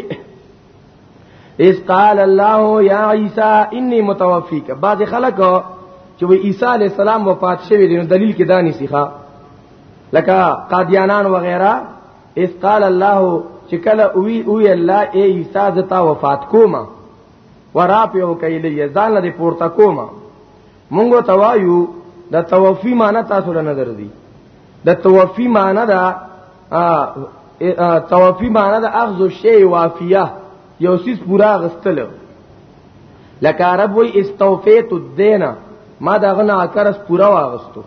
اس قال الله یا عیسی انی متوفیک بعض خلک چې وی عیسی علی السلام وفات شوی دی نو دلیل کې دانی سیخه لکه قادیانان وغیرہ اس قال الله چې کله وی او الله ای عیسی زتا وفات کوما ورا پیو کایلی ځان لري پورته کوما مونږ ته وایو د توفی معنی تاسو له نظر دی د توفی معنی دا توفی معنی دا اخذ الشی وافیه یو سیس پورا غستل لکه عرب وی استوفیت الدین ما دا غنا اکرس پورا واغستو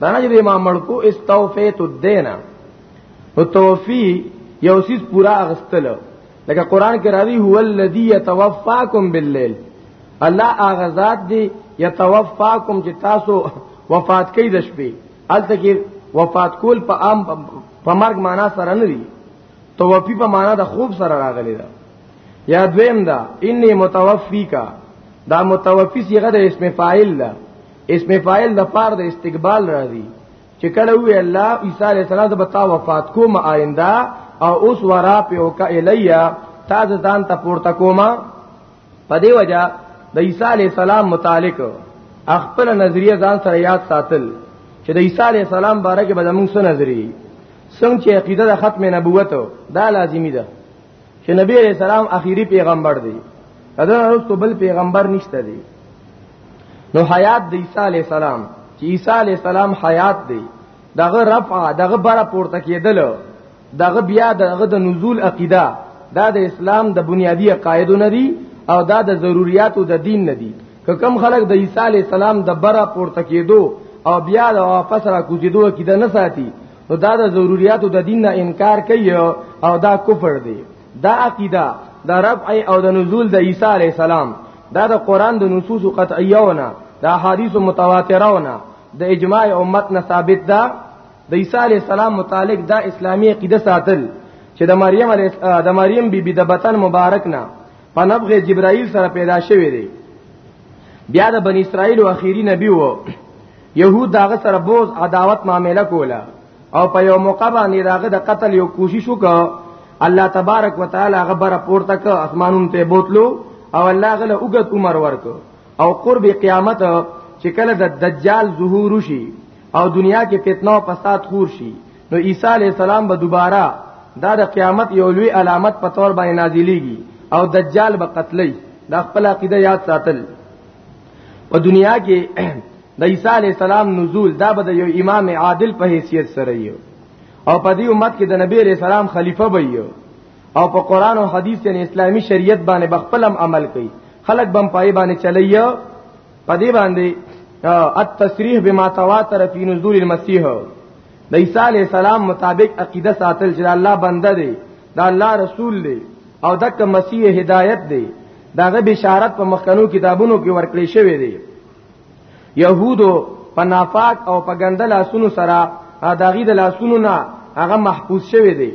دا نه چې ما مړکو استوفیت الدین او توفی یو سیس پورا غستل لکه قران کې راوي هو الذی یتوفاکم باللیل الله هغه ذات دی یتوفاکم چې تاسو وفات کوي د شپې الته کې وفات کول په عام په مرګ معنا سره نه دی توفی په معنا د خوب سره راغلی دا یا دویم دا انی متوفی کا دا متوفی صيغه د اسم فاعل ده اسم فاعل د پار د استقبال راځي چې کله وی الله عیسی علیه السلام د بتا وفات کوم آینده او اوس ورا په وکا الیا تاسو ځان ته پورته کوما په دی وجہ د عیسی علی السلام متعلق خپل نظریه ځان سره یاد ساتل چې د عیسی علی السلام باره کې به موږ څه نظریه څنګه چې عقیده د ختم نبوت دا لازمی ده چې نبی علیہ السلام اخیری پیغمبر دی ادا رسول بل پیغمبر نشته دی نو حیات د عیسی علیہ السلام چې عیسی علیہ السلام حیات دی دغه رفع دغه بار پورته کېدل دغه بیا دغه د نزول عقیده دا د اسلام د بنیادی قاعده نه دی او دا د ضرورتو د دین نه دی که کم خلک د عیسی علی السلام د بره پورته کېدو او بیا د واپس را کوزیدو کې د نه ساتي نو دا د ضرورتو د دین نه انکار کوي او دا کفر دی دا عقیده د رب ای او د نزول د عیسی علی السلام دا د قران د نصوص قطعیونه د احادیث متواترونه د اجماع امت نه ثابت ده د عیسی علی السلام متعلق دا اسلامی عقیده ساتل چې د مریم علی د مریم بیبي بی د بطن مبارک نه په نبغ جبرائیل سره پیدا شوی دی بیا د بنی اسرائیل او اخیری نبی وو يهود داغه سره بوز عداوت معاملې کوله او په یو موقع باندې داغه د قتل یو کوشش وکړ الله تبارک وتعالى هغه بر پورته ک اسمانونو ته بوتلو او الله غله اوګت عمر ورک او قرب قیامت چې کله د دجال ظهور شي او دنیا کې فتنه او فساد خور شي نو عیسی علی السلام به دوباره دا د قیامت یو لوی علامت په تور باندې نازلېږي او دجال به قتلې دا خپل عقیده یاد ساتل په دنیا کې د عیسی علی السلام نزول دا به د یو امام عادل په حیثیت سره یو او په دې امت کې د نبی علی السلام خلیفہ به یو او په قران او حدیث یعنی اسلامی شریعت باندې بخپلم عمل کوي خلق بم پای باندې چلیو په دې باندې التصریح بما تواتر فی نزول المسیح د عیسی علی السلام مطابق عقیده ساتل چې الله بنده دی دا الله رسول دی او دک مسیح هدایت دی داغه بشارت په مخکنو کتابونو کې ورکړی شوی دی يهودو په نافاق او په ګنده لاسونو سره داغي د لاسونو نه هغه محفوظ شوی دی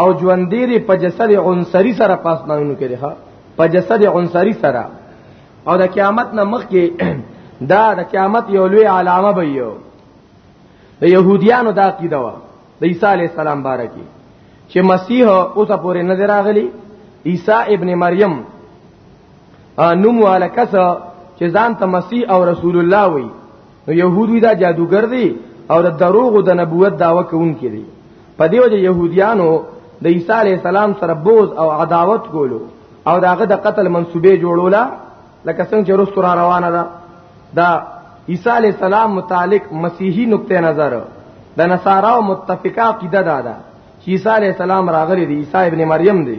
او ژوندېری په جسد عنصری سره پاس نهونو کړي ها په جسد عنصری سره او د قیامت نه مخکې دا د قیامت یو لوی علامه به یو د يهوديانو دا عقیده و د عیسی علی السلام باره کې چې مسیح اوسه پورې نه راغلی عیسی ابن مریم نوم والا کس چې ځان ته مسیح او رسول الله وي نو يهودوی دا جادوګر دي او د دروغ د نبوت داوا کوونکي دي په دې وجه يهوديانو د عیسی علی السلام سره بوز او عداوت کولو او داغه د قتل منسوبې جوړولا لکه څنګه چې رسول را روانه ده دا عیسی علی السلام متعلق مسیحی نقطه نظر د نصارا او متفقه عقیده ده دا چې عیسی علی السلام راغلی دی عیسی ابن مریم دی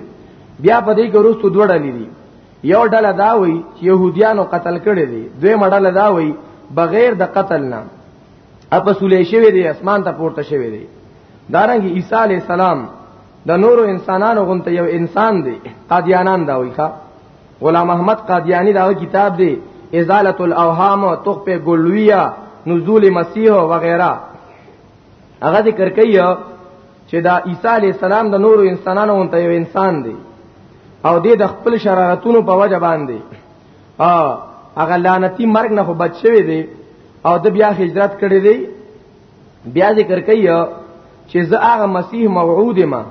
بیا په دې کې وروسته دوه ډلې دي یو ډله دا وایي چې يهوديانو قتل کړي دي دوی مډله دا وایي بغیر د قتل نه اپ سولې شوی دی اسمان ته پورته شوی دی دارنګ عیسی علی السلام د دا نورو انسانانو غونته یو انسان دی قادیانان دا وایي ښا غلام احمد قادیانی دا کتاب دی ازاله الاوهام تخفه گلویه نزول مسیح وغیرہ هغه ذکر کوي چې دا عیسی علی السلام د نورو انسانانو اونته یو انسان دی او دې د خپل شرارتونو په وجه باندې ا هغه لعنتی مرګ نه خو بچ شوی دی او د بیا هجرت کړی دی بیا ذکر کوي چې زه هغه مسیح موعود ما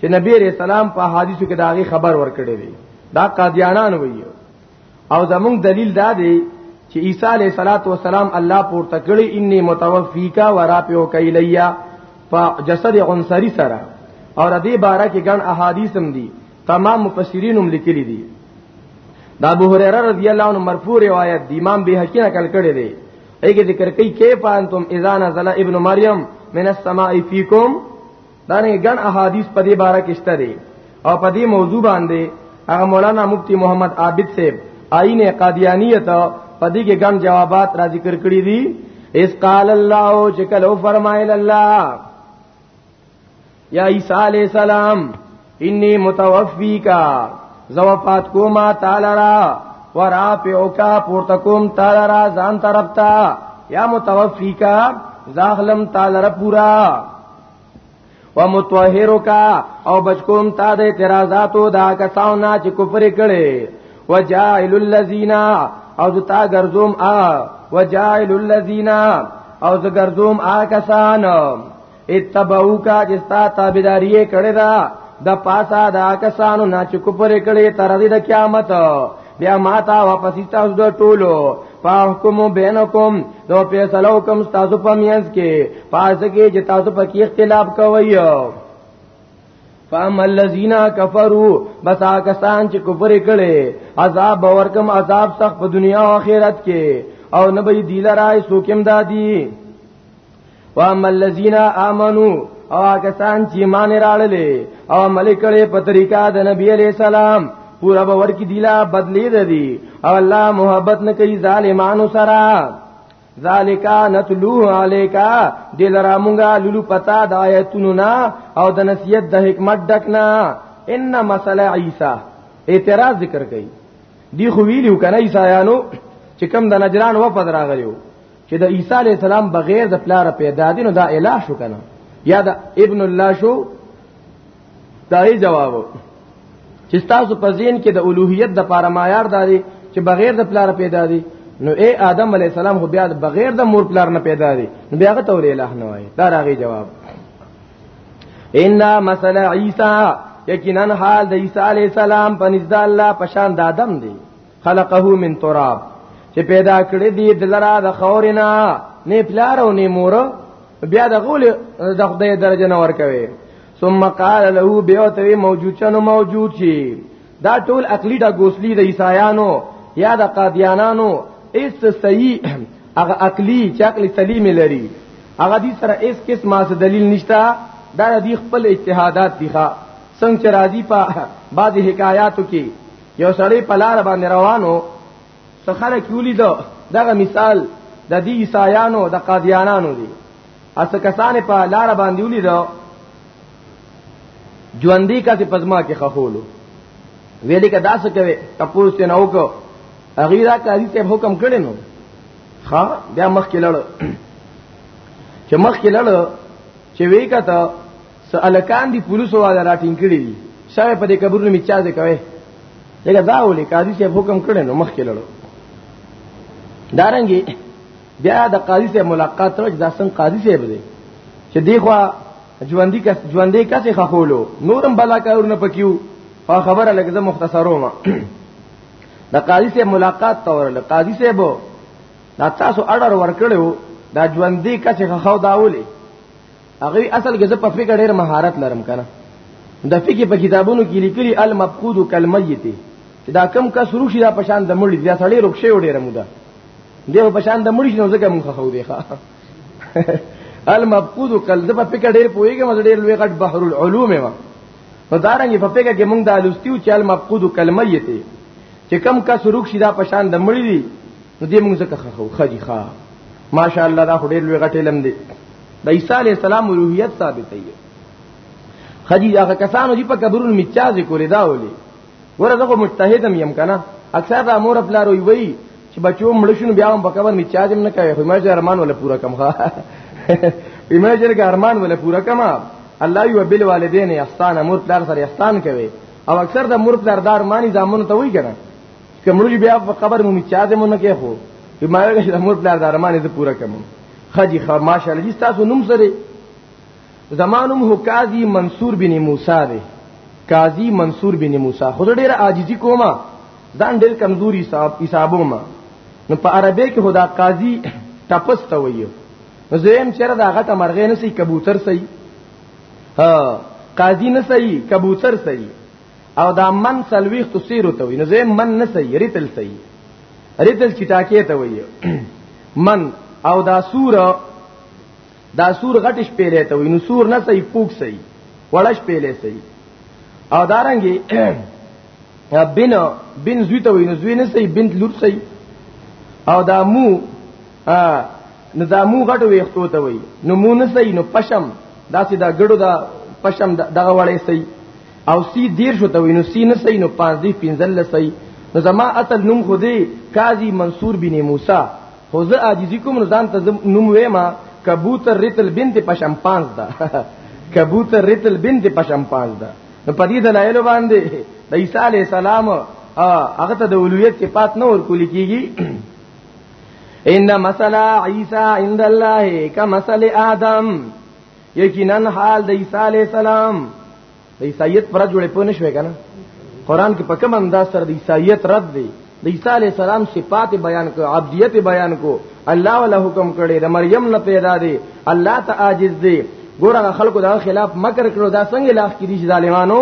چې نبی رسول سلام په حدیثو کې داغي خبر ورکړی دی دا قادیانان وایي او زموږ دلیل دا دی چې عیسی علیه صلوات و سلام الله پورته کړی انی متوفیکا و رافعو کیلیا په جسد عنصری سره اور دې بارا کې ګڼ احادیث هم دي تمام مفسرین هم لیکلي دي دا ابو هريره رضی الله عنه مرفوع روایت دی امام بهقي نقل کړی دی ایګه ذکر کوي کیف انتم اذا نزل ابن مریم من السماء فیکم دا نه ګڼ احادیث په دې باره کې شته دي او په دې موضوع باندې هغه مولانا مفتی محمد عابد صاحب آئین قادیانیت په دې کې ګڼ جوابات را ذکر کړی دي اس قال الله چې کله فرمایل الله یا عیسی علی السلام انی متوفیکا زوفات کوما تعالی را ورا په اوکا پورته کوم تعالی را ځان طرف تا یا متوفیکا زاخلم تعالی را پورا ومتطهرکا او بچکوم تا د اعتراضاتو دا کساو نه چې کفر کړي وجاعل الذين او ذو تا ګرځوم ا وجاعل الذين او ذو ګرځوم آ کسان اتبعو کا جستا تابیداری کړی دا د پاسا دا کسانو نه چې کوپر کړي تر دې د قیامت بیا ماتا واپس تاسو د ټولو فاحکم بینکم دو فیصلو کوم تاسو په میانس کې پاس کې چې تاسو په کې اختلاف کوی فام الذین کفروا بس کسان چې کفر کړي عذاب ورکم عذاب سخت په دنیا او آخرت کې او نه به دی لرای سوکم دادی وام الذین آمنو او کسان چې مان راړلې او عمل کړي په طریقه د نبی علی سلام پورا به ورکی دیلا بدلی ده دی او الله محبت نه کوي ظالمانو سره ذالک نتلوه علیکا دل رامونګه لولو پتا د آیتونو نا او د نصیحت د حکمت ډکنا ان مسله عیسی اعتراض ذکر کړي دی خو ویلو کنه عیسایانو چې کم د نجران وفد راغلیو چې د عیسی علی السلام بغیر د پلار پیدا دینو دا الہ شو کنه یا د ابن الله شو دا یې جواب چې تاسو په ذهن کې د اولوهیت د پاره معیار داري چې بغیر د پلار پیدا دي نو اے آدم علی السلام خو بیا بغیر د مور پلار نه پیدا دي نو بیا غته ولې الہ نه وای دا راغی جواب ان مثل عیسی یقینا حال د عیسی علی السلام په نزد الله پشان د آدم دی خلقه من تراب چې پیدا کړی دی دلرا د خورنا نه پلار او نه مور بیا د غول د خدای درجه نه ور کوي ثم قال له بيوتوي موجود چنو موجود شي دا ټول عقلی دا ګوسلی د عیسایانو یا د قادیانانو اس صحیح هغه عقلی چې عقل سلیم لري هغه دې سره اس کس ما څه دلیل نشتا دا دې خپل اجتهادات دي ښا څنګه چې راضی په بعضی حکایاتو کې یو سړی په لار باندې روانو څه خلک یولي دا دغه مثال د دې عیسایانو د قادیانانو دی اس کسان په لار باندې ولي دا ژوندۍ کته پزما کې خخولو ویلې کدا څه کوي تپوس ته نو کو هغه دا کاری ته حکم کړي نو ها بیا مخ کې لړ چې مخ کې لړ چې وی کته سالکان دی پولیس والا راټینګ کړی دي شاو په دې قبر نه میچا ځای کوي لکه دا ولي قاضي صاحب حکم کړی نو مخ کې لړو دارنګي بیا د قاضي صاحب ملاقات تر دا څنګه قاضي صاحب دی چې دی خو ژوندۍ کس ژوندۍ کس خخولو نورم بلا کارونه پکيو په خبره لګزه مختصرو ما د قاضي صاحب ملاقات تورل قاضي صاحب دا تاسو اړه ورکړو دا ژوندۍ کس خخو داولي هغه اصل کې زه په فقہ ډېر مهارت لرم کنه د فقہ په کتابونو کې لیکلي المفقود کلمیت چې دا کم کس روشي دا پشان د مړي دا سړی رخصه وړي مودا دیو پشان د مړي نو ځکه مونږ خو دی ښا المفقود کل د په فقہ ډېر پويګم زه ډېر لوی غټ بحر العلوم ما په دارنګ په فقہ کې مونږ د الستیو چې المفقود کلمیت چې کم کس روشي دا پشان د مړي نو دې موږ ځکه خو خجی ښا ماشاءالله دا ډېر لوی غټې لم دی د عیسی علی السلام روحیت ثابتې دی خجی هغه کسانو چې په قبرونو میچاز کولې دا ولي ورته خو مجتهدم یم کنه اکثر د امور خپل روي وي چې بچو مړ شنو بیا هم په قبر میچاز نه کوي خو مې ارمان ولا پورا کم ښا مې چې ارمان ولا پورا کم الله یو بل والدین احسان امور پلار سره احسان کوي او اکثر د مور پلار دار مانی زامن ته وی کنه که موږ بیا په قبر مونږ چا دې مونږ کې خو په ما ویل چې مور پلار دارمانه دې پورا کوم خجی خا ماشاءالله جی تاسو نوم سره زمانم هو قاضی منصور بن موسی دی قاضی منصور بن موسی خود ډیر عاجزی کوما ځان ډیر کمزوري حساب حسابو ما نو په عربی کې خدا قاضی تپس ته وایو نو زم چیرې دا غټه مرغې نه سي کبوتر سي ها قاضی نه سي کبوتر سي او دا من سلويخ تو سیرو ته وي نو زه من نه سي ریتل سي ریتل چې ټاکې ته وي من او دا سور دا سور غټش پیلې ته وي نو سور نه سي پوک سي وړش پیلې سي او دارنګي بن بن زوی ته وي نو زوی نه سي بنت لور سي او دا مو نو دا مو غټو ویختو ته وي نو مو نه سي نو پشم دا سي دا ګړو دا پشم دغه وړې سي او سی دیر شو ته وینو سی نه سي نو پاس دی پنځل سي نو زما اصل نوم خو دی قاضي منصور بن موسی خو زه عاجزی کوم نو ځان ته نوم وېما کبوتر رتل بنت پشم پانز دا کبوتر رتل بنت پشم پانز دا نو په دې دلایل باندې د عیسی علی السلام هغه ته د اولویت کې پات نه ور کول کیږي ان مثلا عیسی عند الله کمثل آدم یقینا حال د عیسی علی السلام د عیسایت پر جوړې پونه شوې کنه قران کې په کوم انداز سره د عیسایت رد دی د عیسی علی السلام صفات بیان کو عبدیت بیان کو الله ولا حکم کړي د مریم نه پیدا دی الله ته عاجز دی ګوره خلکو دا خلاف مکر کړو دا څنګه لاخ کې دي ظالمانو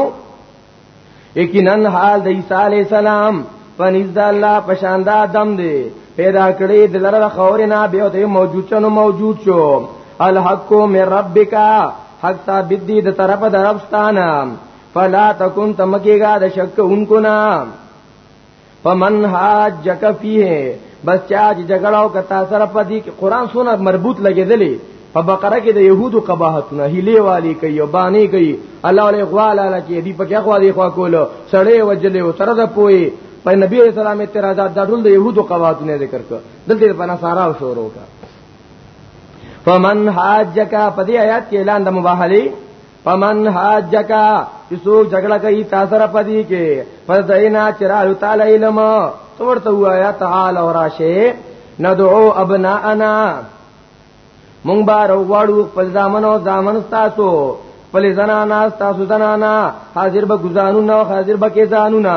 یقینا حال د عیسی علی السلام پنځ د الله پشاندا دم دی پیدا کړی د لره خورنا به ته موجود چنو موجود شو الحق من ربک حق ثابت دی د طرف د ربستانه فلا تکون تمکیگا د شک انکو نام فمن حاجک فيه بس چا چې جګړه او کتا سره پدې کې قران سونه مربوط لګېدلې په بقره کې د يهودو قباحتونه هلي والی کوي او باندې کوي الله له غواله لکه دې په کې خو دې خو کول سړې وجلې او سره د پوي په نبی رسول الله اعتراضات د ټول د يهودو قباحتونه ذکر کړ دلته په نصارا شروع کړ فمن حاجک پدې آیات کې اعلان د مباهله فمن حاجکا کسو جګړه کوي تاسو را پدی کې پس دینا چرایو تعالی علم تو ورته وایا تعالی وراشه ندعو ابناءنا مونږ بار وړو خپل ځامن او ځامن تاسو خپل زنانا تاسو زنانا حاضر به گزانو نه حاضر به کې ځانو نه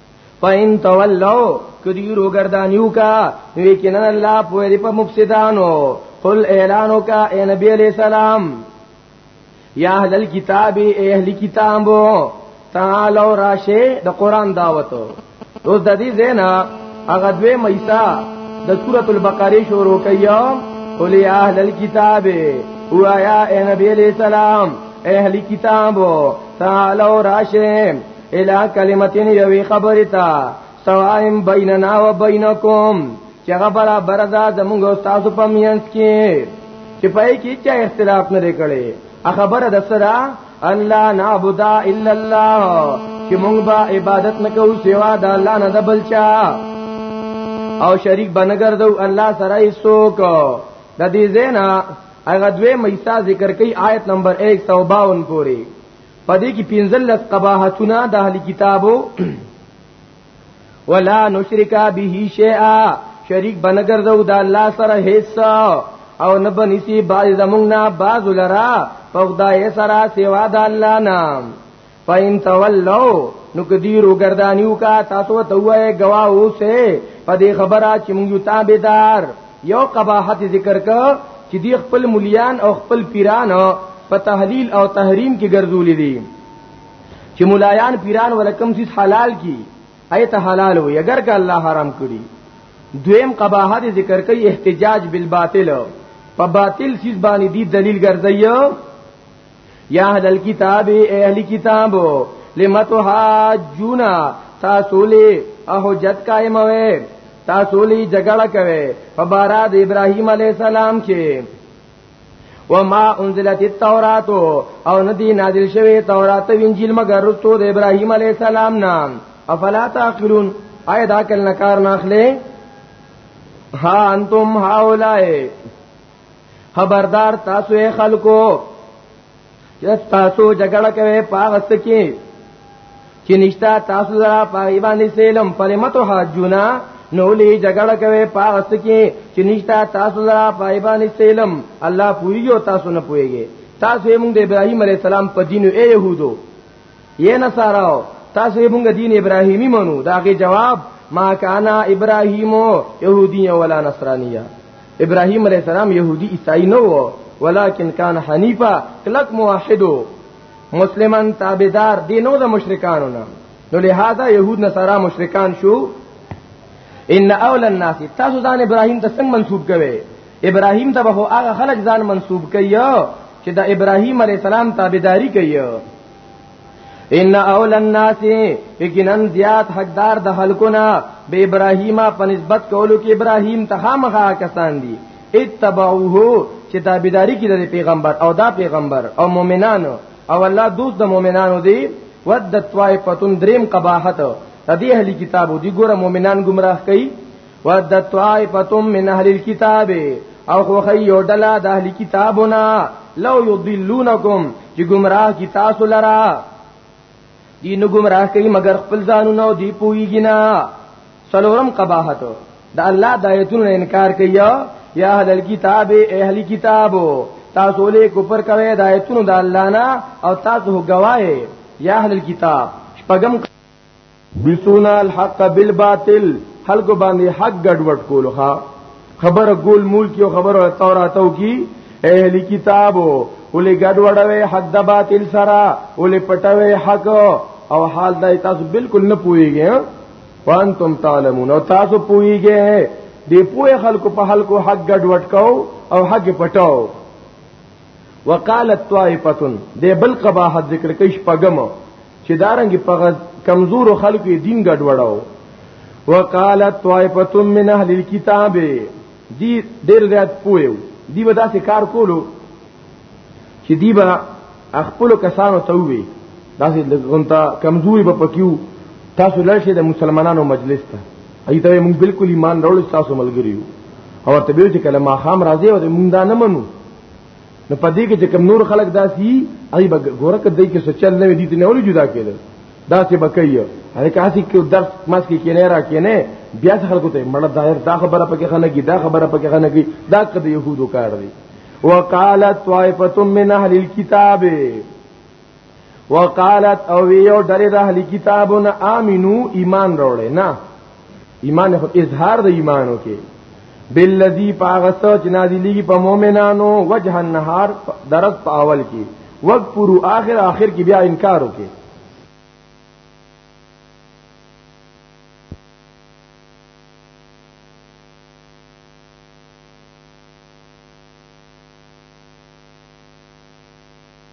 پاین تولو کدی روګردانیو کا لیکن الله په دې په مفسدانو قل اعلانو کا اے نبی علیہ السلام یا اهل الكتاب اے اهل کتابو تعالو راشه د قران دعوت اوس د دې زینا هغه دوی مېسا د سورۃ البقره شروع کیا قل یا اهل الكتاب او یا اے نبی علیہ السلام اے اهل کتابو تعالو راشه الا کلمتین یوی خبری تا سوائم بیننا و بینکم چې هغه برابر ده زموږ او تاسو په مینس کې چې پای کې چا اختلاف نه کړي خبره د سره ان لا نعبد الا الله چې موږ به عبادت نه کوو سوا د الله نه د بل چا او شریک بنګردو الله سره یې څوک د دې زینا هغه دوی مېسا ذکر کوي آیت نمبر 152 پوری پدې کې پنځلس قباحتونه د اهل کتابو ولا نشرکا به شیئا شریک بنګرځو د الله سره هیڅ او نه بنسی باز زمونږ نه باز لرا په خدای سره سیوا د الله نام فین تولو نو کدی رو گردانیو کا تاسو ته وای گواه اوسه په دې خبره چې موږ تابعدار یو قباحت ذکر کا چې دی خپل مليان او خپل پیران په تحلیل او تحریم کې ګرځولې دي چې ملایان پیران ولکم سیس حلال کی ایت حلال وي اگر که الله حرام کړی دویم قباحت ذکر کوي احتجاج بالباطل په باطل سیس باندې دی دلیل ګرځي یا اهل الكتاب اهل کتاب لمتو حاجونا تاسو له حجت قائم وې تاسو له جګړه کوي په بارا د ابراهيم عليه السلام کې وما انزلت التوراۃ او ندی نازل شوی تورات او انجیل مگر رسو د ابراهیم علی السلام نام افلا تعقلون آیا دا کل نکار ناخله ها انتم هاولای خبردار تاسو یې خلکو چې تاسو جګړه کوي پاغست کې چې نشتا تاسو زرا پای باندې سیلم پرمتو حاجونا نو لې جګړه کوي پاغست کې چې نشتا تاسو زرا پای باندې سیلم الله پوریږي او تاسو نه پويږي تاسو موږ د ابراهيم عليه السلام په دین او يهودو یې نه ساراو تاسو یې مونږ دین ابراهیمی منو داغه جواب ما کانا ابراهیم یهودی ولا نصرانیه ابراهیم علیہ السلام یهودی عیسائی نه وو ولکن کان حنیفا کلک موحدو مسلمان تابعدار دینو د مشرکانو نه نو لہذا يهود نصارا مشرکان شو ان اول الناس تاسو ځان ابراهيم ته څنګه منسوب کوي ابراهیم ته به هغه خلک ځان منسوب کوي چې د ابراهیم علی السلام تابعداري کوي ان اول الناس یقینا زیات حقدار د خلقنا به ابراهیم په نسبت کولو کې ابراهیم ته خامخا کسان دي اتبعوه چې تابعداري کوي د پیغمبر او دا پیغمبر او مؤمنانو او الله دوست د مؤمنانو دی ود طائفتون دریم قباحت د دې اهلی کتابو دی ګوره مؤمنان گمراه کوي ود طائفه من اهل الكتاب او خو خيو دلا د اهل کتابنا لو يضلونکم چې گمراه کی تاسو لرا دی نو گمراه کوي مگر خپل ځانونه او دی پويږي نه سلورم قباحت د الله د آیتونو انکار کوي یا اهل الكتاب اهل کتابو تاسو له کوپر کوي د آیتونو د الله نه او تاسو گواهه یا اهل الكتاب شپږم بیسونا الحق بالباطل خلق باندې حق ګډوډ کول ها خبر ګول مول کیو خبر تورات او کی اهلی کتابو ولې ګډوډوي حق د باطل سره ولې پټوي حق او حال دا تاسو بالکل نه پويږئ وانتم تعلمون او تاسو پويږئ دی پوهه خلکو په خلکو حق ګډ وډ کو او حق پټاو وقالت طائفه دی بل قباحت ذکر کښ پغم چې دارنګ په کمزور خلکو دین ګډوډاو وقالت طائفه من اهل الكتاب دی ډیر زیات پویو دی به داسې کار کولو چې دی به خپل کسانو ته وي داسې لګونتا کمزوري به پکیو تاسو لړشه د مسلمانانو مجلس ته ایته موږ بالکل ایمان راوړل تاسو ملګریو او ته به چې کله ما خام راځي او موږ دا نه منو نو په دې کې چې کوم نور خلک داسي ای به ګوره کدی کې سچل نه دي ته نه ولې جدا کېدل داسې بکایو هغه کاسي کې درس ماس کې کینه را کینه بیا خلکو ته مړه ظاهر دا خبره پکې خنه کی دا خبره پکې خنه کی دا کده يهودو کار دی وقالت طائفه من اهل الكتاب وقالت او یو ډلې د اهل کتابونه امنو ایمان راوړې نه ایمان خو اظهار د ایمانو کې بالذي پاغسو چې نازلېږي په مؤمنانو وجه النهار درس په اول کې وقت پورو آخر آخر کې بیا انکار وکړي